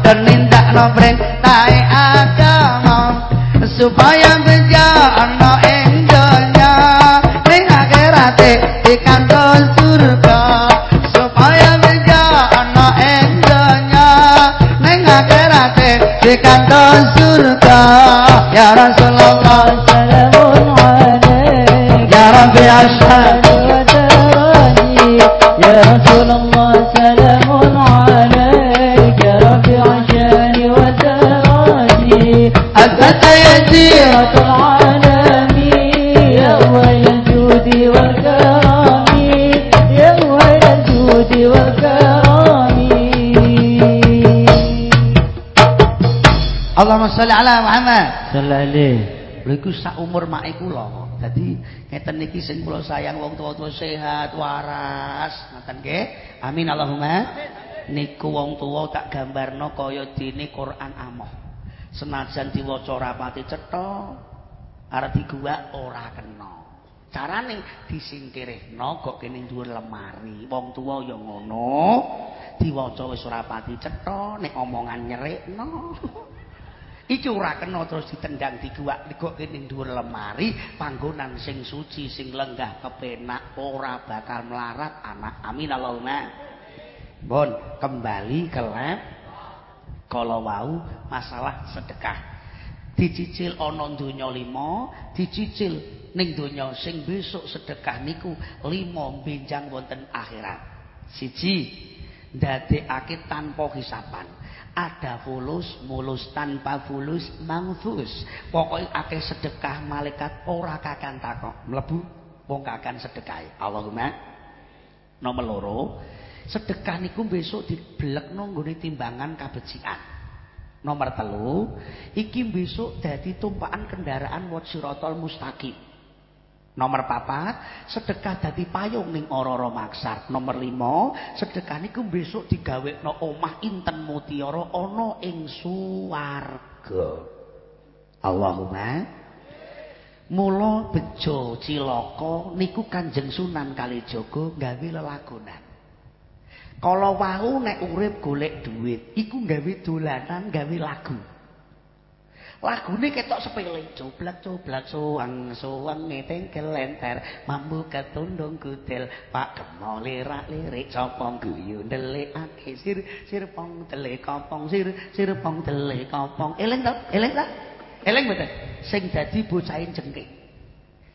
[SPEAKER 1] dan nindakno tae agama supaya bencana ing donya ning akhirate dikandol في كندا سركا يا رسول الله سلام عليك يا ربي أشهد وتراني يا رسول الله سلام عليك يا Allahumma sholli ala Muhammad. Sallallahu alaihi. Lha iku sak umur mak kula. Dadi ngeten niki sing kula sayang wong tuwa-tuwa sehat, waras. Ngoten nggih. Amin Allahumma. Niku wong tuwa tak gambarno kaya dene Quran amoh. Senajan diwaca rapati cetha, Arep diguwak ora kena. Carane disingkirno kok kene dhuwur lemari. Wong tuwa ya ngono. Diwaca wis ora pati cetha nek omongan nyerikno. [laughs] Iki ora kena terus ditendang diguwak kok kene dhuwur lemari, panggonan sing suci sing lenggah kepenak ora bakal melarat anak. Amin Allahumma. Bon, kembali ke lab. Kalau wau masalah sedekah. Dicicil ana donya 5, dicicil ning donya sing besok sedekah niku 5 benjang wonten akhirat. Siji, ndadekake tanpa hisapan. Ada fulus, mulus tanpa fulus, mangfus. Pokoknya akeh sedekah malaikat ora kakan takok. Mlebu wong kakan sedekah. Allahumma nomor loro sedekah niku besok diblekno nggone timbangan kabecikan. Nomor telu, iki besok dadi tumpakan kendaraan wat sirotol mustaqim. Nomor papat, sedekah dadi payung ning ora-ora maksar. Nomor lima, sedekah niku besok digawekno omah inten mutiara ana ing suwarga. Allahumma Mula bejo cilaka niku Kanjeng Sunan Kalijaga gawe lelakonan. Kala wau nek urip golek duit, iku gawe dolanan, gawe lagu. Lagune ketok sepele, coblak-coblak suwang suwang ngeteng kelenter, mambu ketundung kudel, Pak Kemo lirak-lirik sopong guyu ndelikake sir sir pong delik kopong sir sir pong delik kopong. Eling to? Eling to? Eling mboten? Sing dadi bocahin jengking.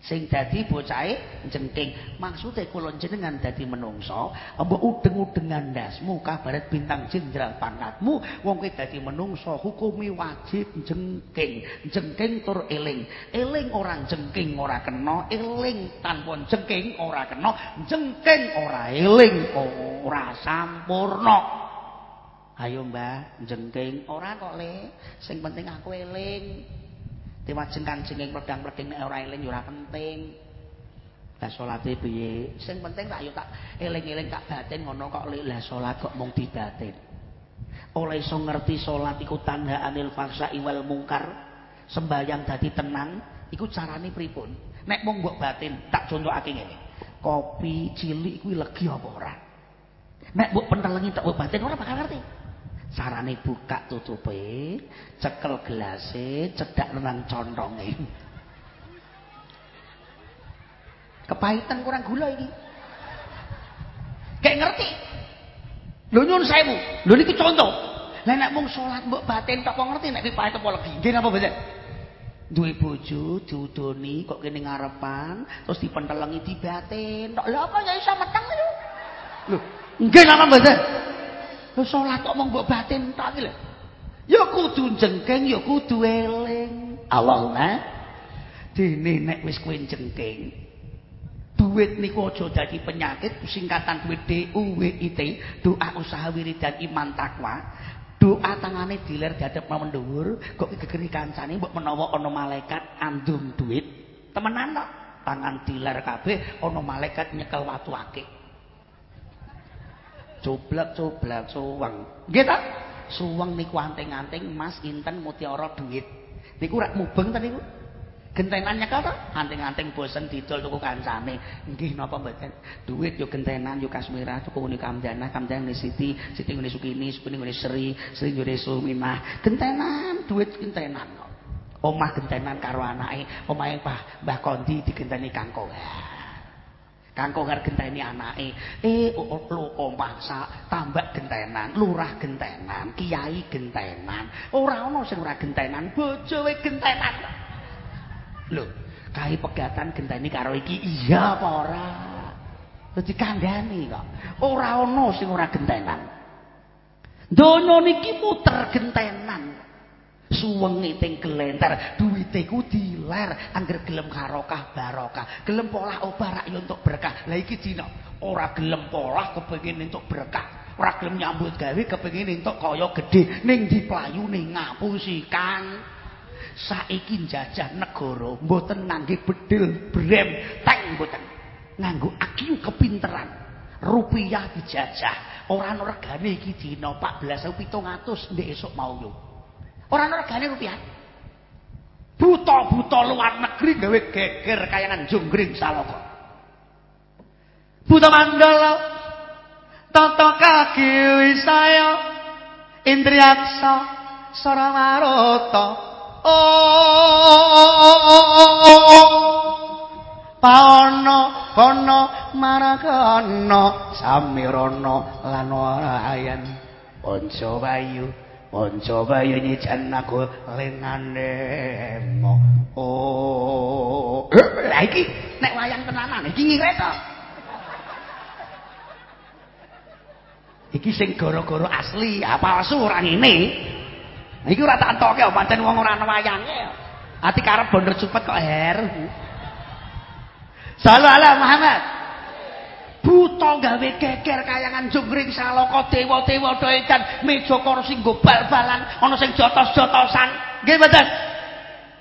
[SPEAKER 1] Sing dadi bocahe jengking. Maksude kula jenengan dadi menungso mbok udeng-udengan ndasmu kabaret bintang jenderal pangkatmu wong kowe dadi menungso hukumi wajib jengking. Jengking tur eling. Eling orang jengking ora kena eling tanpa jengking ora kena jengking ora eling ora sampurna. Ayo mbah jengking. Ora kok le. Sing penting aku eling Diwajeng kancing pedang-peding nek ora eling ya ora penting. Lah salate piye? Sing penting tak yo tak eling-eling tak batin ngono kok lah salat kok mung dibatin. Oleh iso ngerti salat iku tanha anil fahsai wal mungkar. Sembayang dadi tenang iku carane pripun? Nek mung mbok batin tak contohake ngene. Kopi cilik kuwi legi apa ora? Nek mbok pentelengi tak mbok batin ora bakal ngerti. Carane buka tutupe cekel gelase cedak nang contonge kepahitan kurang gula iki. Kayak ngerti? Lho nyun sewu. Niki contoh. Lah nek mung salat mbok batin tok ngerti nek pahit apa lagi? Nggih napa mboten duwe bojo diudoni kok kene ngarepan terus dipentelengi dibatin tok. Lha apa ya iso meteng lho? Lho nggih napa salat kok mung mbok batin tok iki lho. Ya kudu jengking, ya kudu eling. Allahumma dene nek wis kowe jengking, duit niku aja dadi penyakit, singkatan duit DUWIT, doa usaha wiridan iman takwa. Doa tangane diler dadep mau dhuwur, kok gegeri kancane mbok menawa ana malaikat andum duit. Temenan kok, tangan diler kabeh ana malaikat nyekel watu akeh. Coblak-coblak suweng. Nggih ta? Suweng niku anting-anting emas inten mutiara duit. Niku rak mubeng ta niku? Gentenan nyekel ta? Anting-anting bosen didol tuku kancane. Nggih napa mboten? Duit yo gentenan yo kasmirah tuku ngene kamdana, kamdana Siti, Siti ngene Sukini, Sukini ngene Sri, Sri ngene Suminah. Gentenan duit gentenan. Omah gentenan karo anake, omahe Pak Mbah Kondi digenteni kangkung. Kanggo ngergenteni anake eh lu omah tambak gentenan lurah gentenan kiai gentenan ora ana sing ora gentenan bojowe gentenan. Lho kae pegatan genteni karo iki? Iya apa ora? Dadi kandhani kok. Ora ana sing ora gentenan. Donya niki muter gentenan suwengi ting glenter duwite ku diler angger gelem karokah barokah. Gelem polah obah rak untuk berkah. Lah iki dina ora gelem polah kepengin entuk berkah. Ora gelem nyambut gawe kepengin entuk kaya gedhe. Ning diplayune ngapusi kang? Saiki jajah negara mboten ngangge bedil brem. Teng mboten. Nganggo akiu kepinteran. Rupiah dijajah. Ora ana regane iki dina 14700 ndek esuk mau yo Ora ana regane rupiah. Buta-buta luar negeri gawe geger kayangan Jonggring Saloko. Buta Mandala Tata kaki wisaya Indriyaksa Saramarata Oh paana ana maragana samirana lan warayan Pancawayu Pancawayu nyijan aku lengane mo. Oh. Lha iki nek wayang tenanan iki ngire to iki sing gara-gara asli apa palsu ora ngene. Iki ora tak entoke pancen wong ora ana wayange. Ati karep bener cepet kok her. Sallu ala Muhammad. Buta gawe geger kayangan jungring salaka dewa-dewa do edan meja kursi nggo bal-balan ana sing jotos-jotosan. Nggih mboten?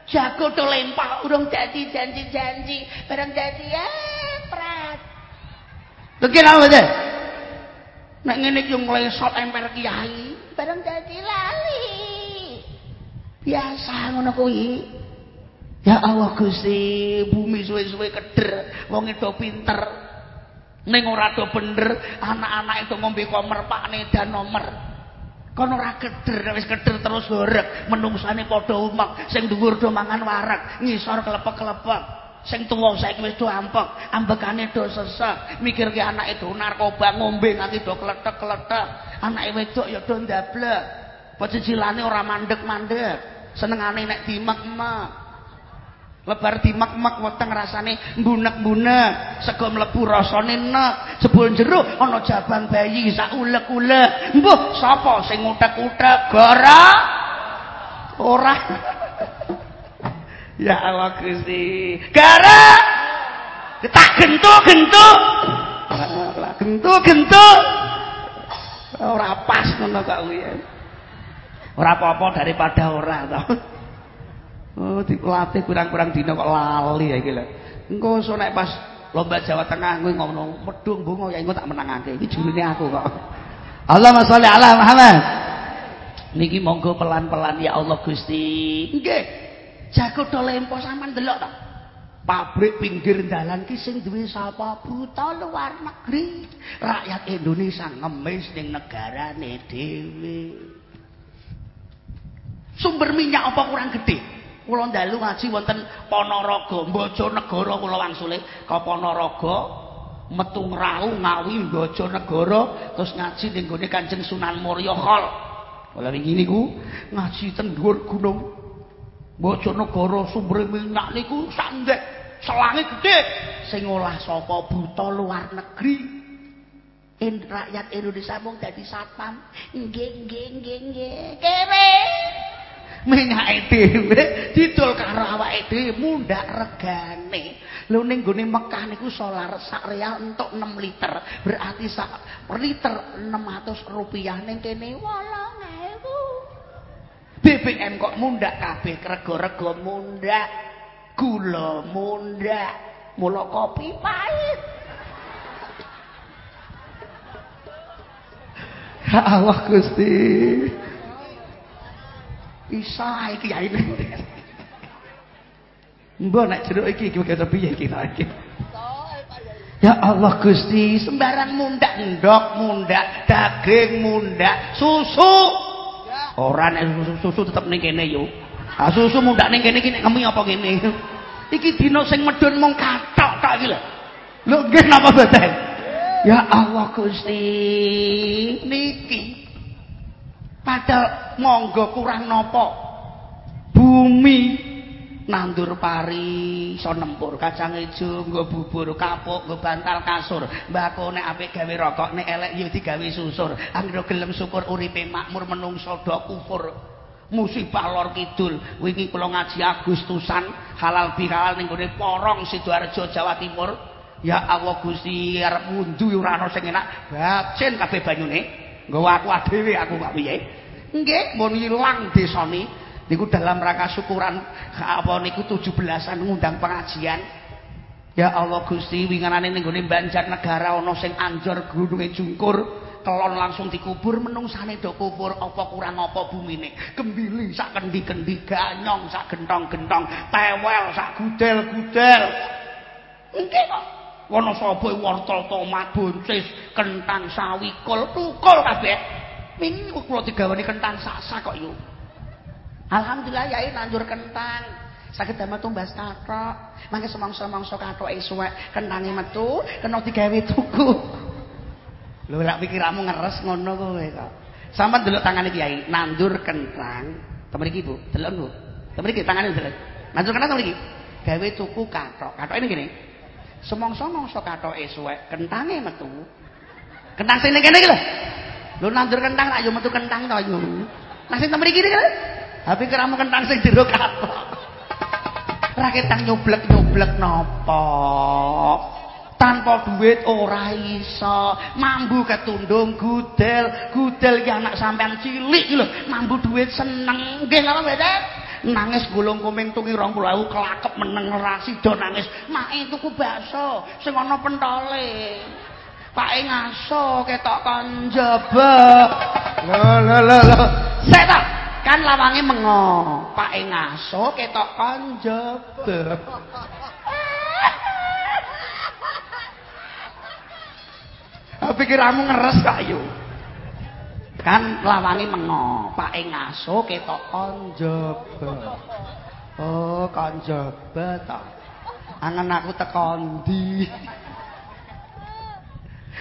[SPEAKER 1] Jago to lempah urung dadi janji-janji, bareng dadi ya prat. Lagi lha mboten? Nek ngene iki nglesot emper kiai, bareng dadi lali. Biasa ngono kuwi. Ya Allah Gusti, bumi suwe-suwe keder, wong itu pinter. Ning ora do bener, anak-anak itu ngombe komer pakne dan nomor. Kon ora keder, wis keder terus horeg, menungsane padha umek, sing dhuwur do mangan warak, ngisor klepek-klepek. Sing tuwa saiki wis do ampek, ambekane do sesek, mikirke anak itu narkoba ngombe nganti do kletek-kletek. Anake wedok ya do ndablek. Pecicilane ora mandek-mandek. Senengane nek dimek-mek. Lebar dimek-mek weteng rasane mbunek-mbunek. Sego mlebu rasane nek. Jebul jero ana jabang bayi sak ulek-ulek. Mbuh sapa sing utek-utek gara ora. [laughs] Ya Allah Gusti. Gara tak gentuk-gentuk gentuk-gentuk ora pas ngono kok kuwi. Ora apa-apa daripada ora to Oh, dilatih kurang-kurang dina kok lali ya iki lho. Engko iso nek pas lomba Jawa Tengah kuwi ngono, medhung bunga ya engko tak menangake. Iki jurine aku kok. Allahumma sholli ala Muhammad. Niki monggo pelan-pelan ya Allah Gusti. Nggih. Jago do lempo sampean delok to. Pabrik pinggir dalan ki sing duwe sapa buta luar negeri. Rakyat Indonesia ngemis ning negarane dhewe. Sumber minyak apa kurang gede? Kula ndalu ngaji wonten Ponorogo, Bojonegoro kula wangsule ka Ponorogo metu ngrau ngawi Bojonegoro terus ngaji ning gone Kanjeng Sunan Mulya Khol. Kula wingi niku ngaji ten dhuwur gunung Bojonegoro sumber minyak niku sandek selange gedhe sing olah sapa buta luar negeri. In rakyat Indonesia mung dadi satpam. Nggih nggih nggih nggih. Kere. Minyake dhewe didol karo awake dhewe mundhak regane. Lho ning gone Mekah niku solar sak real entuk 6 liter. Berarti sak per liter 600 rupiah ning kene 8000 BBM kok mundhak kabeh rego-rego mundhak gula mundhak mula kopi pahit. Ya Allah Gusti. Isa iki ya ini. Mbok nek jeruk iki iki kaya piye iki iki. Ya Allah Gusti, sembarang mundak ndok, mundak daging, mundak susu. Ora nek susu tetep ning kene yo. Ah susu mundak ning kene iki nek ngemi apa kene. Iki dina sing medun mung kathok tok iki lho. Lho nggih napa boten? Ya Allah Gusti, niki Padahal monggo kurang nopo. Bumi nandur pari iso nempur kacang ijo nggo bubur kapuk nggo bantal kasur. Mbako nek apik gawe rokok nek elek ya digawe susur. Anggere gelem syukur uripe makmur menungso do kufur. Musibah lor kidul. Wingi kula ngaji Agustusan halal bihalal ning gone Porong Sidoarjo Jawa Timur. Ya Allah Gusti arep mundu ora ana sing enak. Bacin kabeh banyune nggawa aku dhewe aku kok piye? Nggih mun ilang desane. Niku dalam rangka syukuran apa niku 17-an ngundang pengajian. Ya Allah Gusti winganane ning gone Banjarnegara ana sing anjor gununge jungkur kelon langsung dikubur menungsane do kubur apa kurang apa bumine. Gembili sak kendi-kendi ganyong sak gentong-gentong tewel sak gudel-gudel. Engke kok Wonosobo wortel tomat buncis kentang sawi kol tukul kabeh. Wingi kula digawani kentang saksa kok yo Alhamdulillah yai nanjur kentang. Saged damel tumbas kathok mangke semangsa-mangsa kathoke suwek kentange metu kena digawe tuku. Lho lak pikiranmu ngeres ngono kowe kok. Sampean delok tangane kiai nandur kentang. Temen iki Bu? Delok Bu. Temen iki tangane delok nandur kentang temen iki gawe tuku kathok. Kathoke ini gini semongso-mongso kathoke suwek kentange metu. Kentang sing kene iki lho. Lho nandur kentang rak yo metu kentang to yo. Nah sing mriki iki lho. Tapi keramu kentang sing jero kathok ra ketang nyoblek-nyoblek napa? Tanpa duit ora iso. Mambu ketundung gudel. Gudel ki anak sampean cilik lho. Mambu duit seneng. Nggih ngapa mboten nangis gulung kuming tungi 20000 kelakep meneng rasi do nangis. Mae tuku bakso sing ana pentole. Pake ngaso ketok kon jebek lho lho lho lho sik ta kan lawange mengo. Pake ngaso ketok kon jebek pikiranmu ngeres kak yu kan lawangi mengo pake ngaso ketok konjobe oh konjobe to. Angen aku tekondi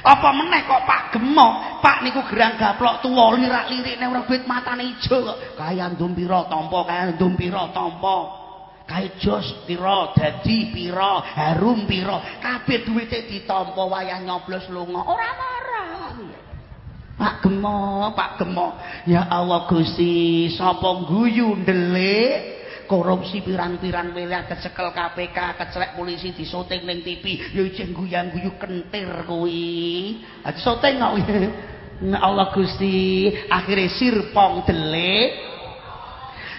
[SPEAKER 1] apa meneh kok Pak Gemo? Pak niku gerang gaplok tuwa lirak-lirik nek rebit matane ijo kok. Kaya ndum pira tampa kaya ndum pira tampa. Kae jos pira dadi pira harum pira. Kabeh duwite ditampa wayah nyoblos lunga. Ora marah Pak Gemo, Pak Gemo. Ya Allah Gusti, sapa guyu ndelik korupsi pirang-pirang wilayah kecekel KPK, kecelek polisi disoting ning TV, ya ijeng guyang-guyu kentir kuwi. Ha disoting kok. Ya Allah Gusti, akhire sirpong delik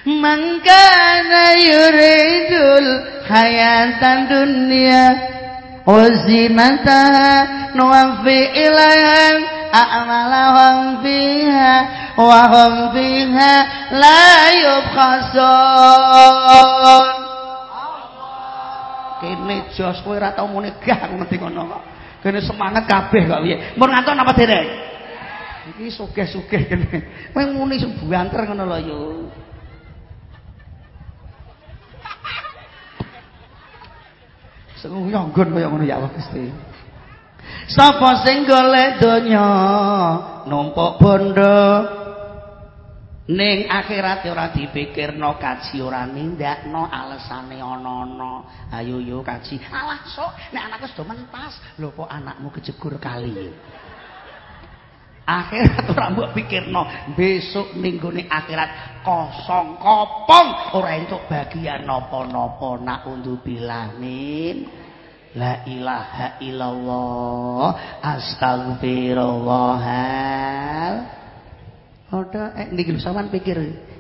[SPEAKER 1] Mangkana yuridul hayatan dunia Uzinataha nuwafi ilahan fiha wa hum fiha la yubkhasun kene jos kowe ora tau muni gah aku ngerti ngono kok. Kene semangat kabeh kok piye? Mun nganton apa derek iki sugih-sugih kene. Kowe muni sing buanter ngono lho yo. Sing nyonggon kaya ngono ya Gusti Sapa sing golek donya? Numpuk bondo. Ning akhirat ora dipikirno kaji ora nindakno alesane ana-ana ayo yo kaji. Alah sok. Nek anakku sudah mentas lho kok anakmu kejegur kali? Akhirat ora mbok pikirno. Besok ning gone akhirat kosong kopong. Ora entuk bagian napa-napa nak undu bilamin La ilaha illallah Astagfirullah Oda eh niki lho sampean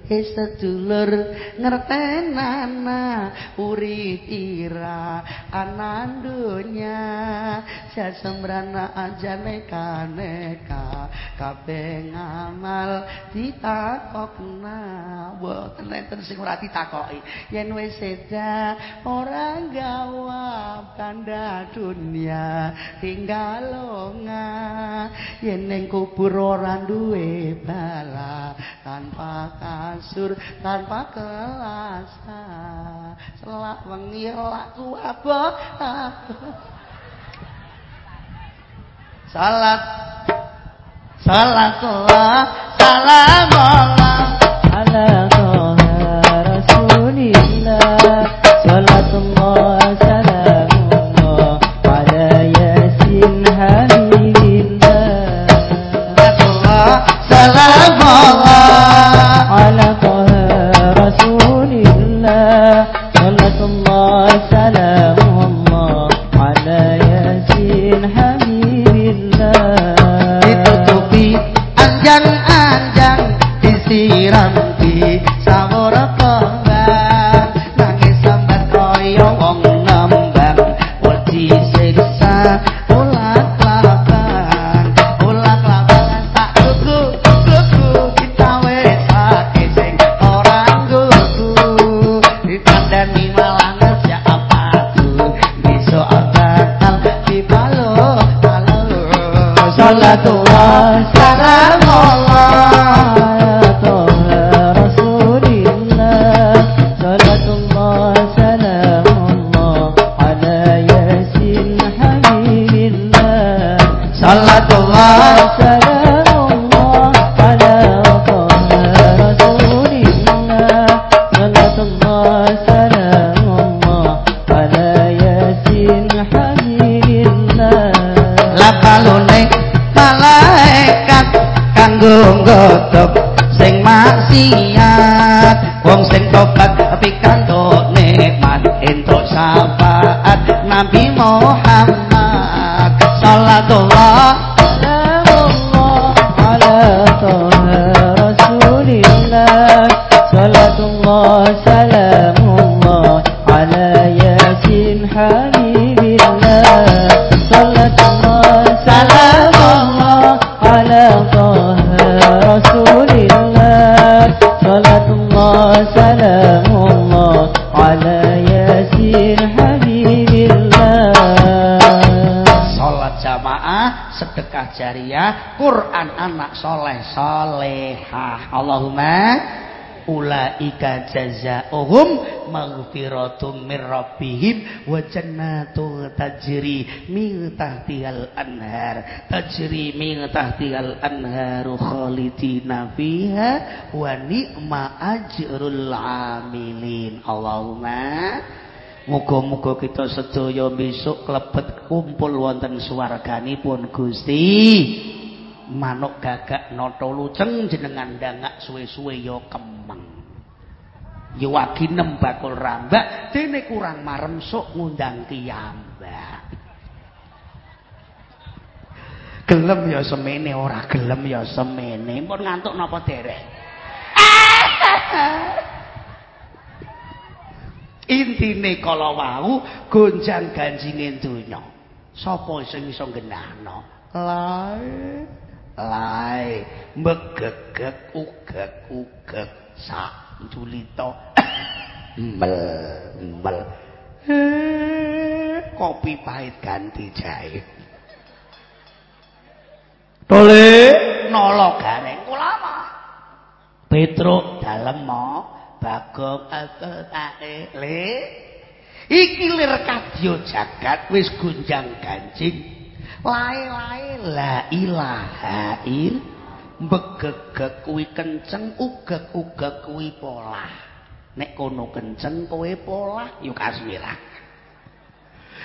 [SPEAKER 1] pikir sedulur ngertenana urip ira anandunya sesembrana ajane kaneka kabeh ngamal ditakokna. Boten enten sing ora ditakoki. Yen wis seda ora gawap kanda dunia tinggal longa yen ning kubur ora duwe bala tanpa kasur tanpa kelasa. Selak wengi laku salat. Salatullah salamullah
[SPEAKER 2] ala rasulillah. Salatullah salamullah ala yasin habibillah
[SPEAKER 1] salatullah salamullah Anak soleh solehah Allahumma ulaika jazaohum maghfiratum mir rabbihim wa jannatu tajri min tahtihal anhar tajri min tahtihal anharu khalidina fiha wa ni'ma ajrul amilin Allahumma Muga-muga kita sedaya besok klebet kumpul wonten swarganipun Gusti. Manuk gagak nata luceng jenengan dangak suwe-suwe ya kemeng. Ya waginem bakul rambak dene kurang marem sok ngundang kiyambak. Gelem ya semene ora gelem ya semene. Pun ngantuk napa derek? [laughs] intine kala wau gonjang ganjinge donya sapa sing iso genahno lae lae megegek ugek ugek sak julita mel mel kopi pahit ganti jahe. Tole. Nolok gareng ulama petruk. Dalem mo bagong atake le. Iki lir kadya jagat wis gunjang ganjing lae-lae la ilaha il begegek kuwi kenceng ugek-ugek kuwi polah. Nek kono kenceng kowe polah yuk kasmirah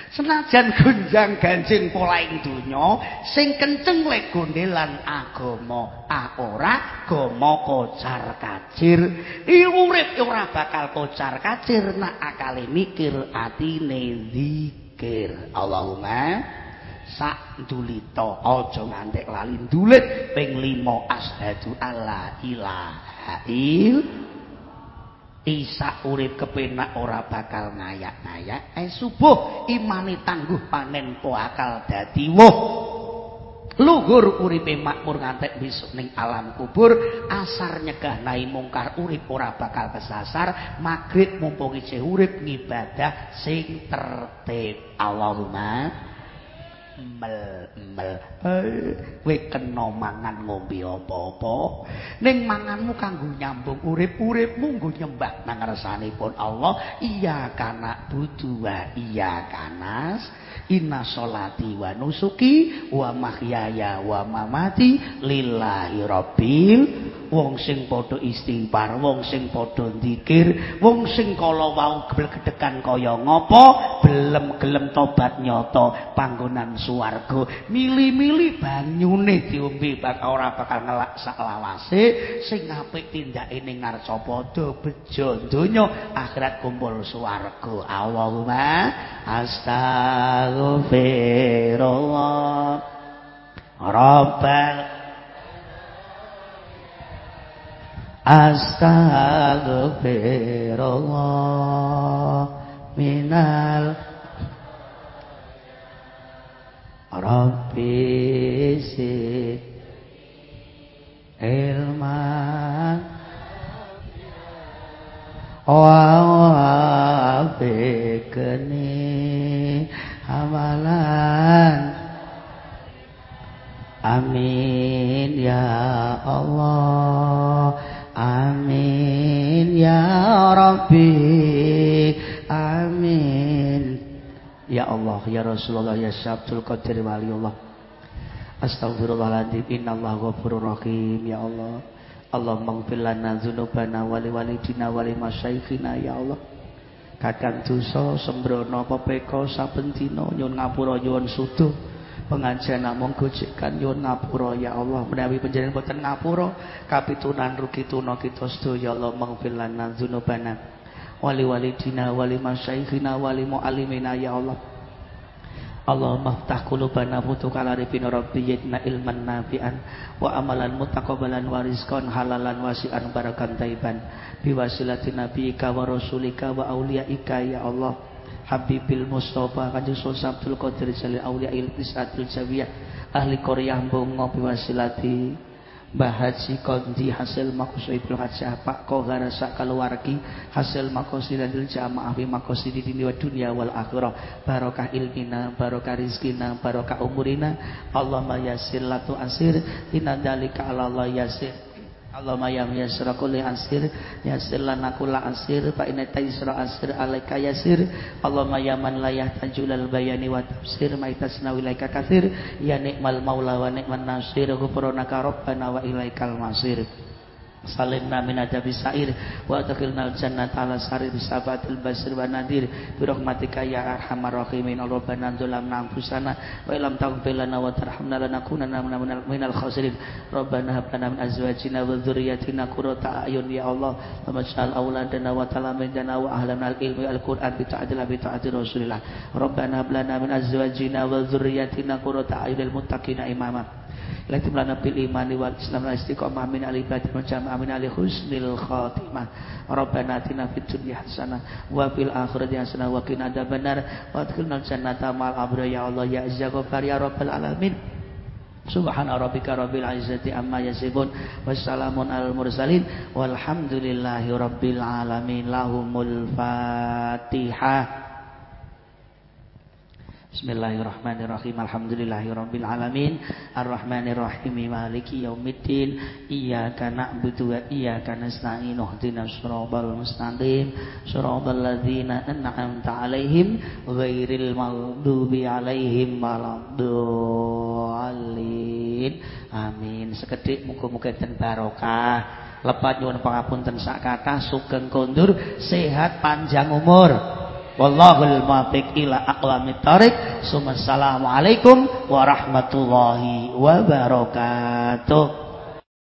[SPEAKER 1] senajan gunjang ganjing polaing donya sing kenceng lek gondelan agama ah ora agama kocar kacir. I urip ora bakal kocar kacir nak akale mikir atine zikir. Allahumma sak dulita aja ngantek lali ndulit ping 5 asyhadu alla ilaha illallah Isa urip kepenak ora bakal ngayak-ngayak. Eh subuh imani tangguh panen po akal dadi woh. Luhur uripe makmur ngantek besok ning alam kubur, asar nyegah nai mungkar urip ora bakal kesasar, magrib mumpung isih urip ngibadah sing tertib. Allahumma mel mel kowe kena mangan ngombe apa-apa. Ning manganmu kanggo nyambung urip-uripmu nggo nyembah nang ngarsanipun Allah iya kana budu wa iya kanas inna sholati wa nusuki wa mahyaya wa mamati lillahi rabbil wong sing padha istighfar wong sing padha dzikir wong sing kala wau gedekan kaya ngapa belem gelem tobat nyata panggonan swarga. Mili-mili banyune diombe bakal ora bakal ngelak saklawase sing apik tindake ning ngarsa padha bejo donya akhirat kumpul swarga. Allahumma astaghfirullah. Rabbal astaghfirullah minal rabbi Rasulullah ya Syabdul Qadir waliullah. Astagfirullahaladzim Innallah ghafurur rahim Ya Allah. Allah maghfir lana dzunubana wali walidina wali masyayikhina ya Allah. Kadang dosa sembrono pepeka saben dina nyuwun ngapura nyuwun sudo pengajian namung gojekan nyuwun ngapura ya Allah. Menawi panjenengan boten ngapura kapitunan rugi tuna kita sedaya ya Allah maghfir lana dzunubana wali walidina wali masyayikhina wali muallimina ya Allah Allahumma ftah qulubana futuka larifin rabbiyatna ilman nafi'an wa amalan mutaqabbalan wa rizqan halalan wasi'an barakan taiban. Biwasilati nabiyyika wa rasulika wa auliyaika ya Allah. Habibil Mustafa Kanjeng Sultan Abdul Qadir Jalil Aulia Ilqis Adil Jawiyah. Ahli Korea Mbongo biwasilati bahasi kondi hasil maqsidul hajah pak kogarasa keluargi hasil maqsidul jamaah fi di dunia dunia wal akhirah. Barokah ilmina barokah rizkina barokah umurina. Allah ma yasir latu asir dalika ala Allah yasir Allahumma ya yassira kulli asir yassir lana kulla asir fa inna taysra asir alaika yasir. Allahumma ya man la yahtaju lal bayani wa tafsir ma itasna ilaika katsir ya nikmal maula wa nikman nasir ghufranaka rabbana wa ilaikal masir salimna min adabi sa'ir wa adkhilna al-jannata ala sarir sabatil basir wa nadir. Bi rahmatika ya arhamar rahimin. Rabbana dzalamna anfusana wa illam taghfir lana wa tarhamna lanakunanna minal khasirin. Rabbana hab lana min azwajina wa dhurriyyatina qurrata a'yun ya Allah. Wa maj'al auladana wa talamidana wa ahlana al-ilmi al-qur'an bi ta'dil bi ta'dil rasulillah. Rabbana hab lana min azwajina wa dhurriyyatina qurrata a'yun lil muttaqina imama Latim lana bil imani wal islam wal istiqomah. Min al ibadah wal jamaah min al husnil khatimah. Rabbana atina fid dunya hasanah wa fil akhirati hasanah wa qina adzabannar. Wa adkhilna jannata ma'al abrar ya Allah ya azza ya rabbal alamin. Subhana rabbika rabbil izzati amma yasifun. Wassalamun alal mursalin. Walhamdulillahi rabbil alamin. Lahumul fatihah Bismillahirrahmanirrahim. Alhamdulillahirabbil alamin. Arrahmanirrahim. Maliki yaumiddin. Iyyaka na'budu wa iyyaka nasta'in. Ihdinas shiratal mustaqim. Shiratal ladzina an'amta 'alaihim ghairil maghdubi 'alaihim waladdallin. Amin. Sekedhik muga-muga ten barokah. Lepat nyuwun pangapunten sak kathah sugeng kondur, sehat panjang umur. Wallahul muwaffiq ila aqwamit thariq. Assalamualaikum warahmatullahi wabarakatuh.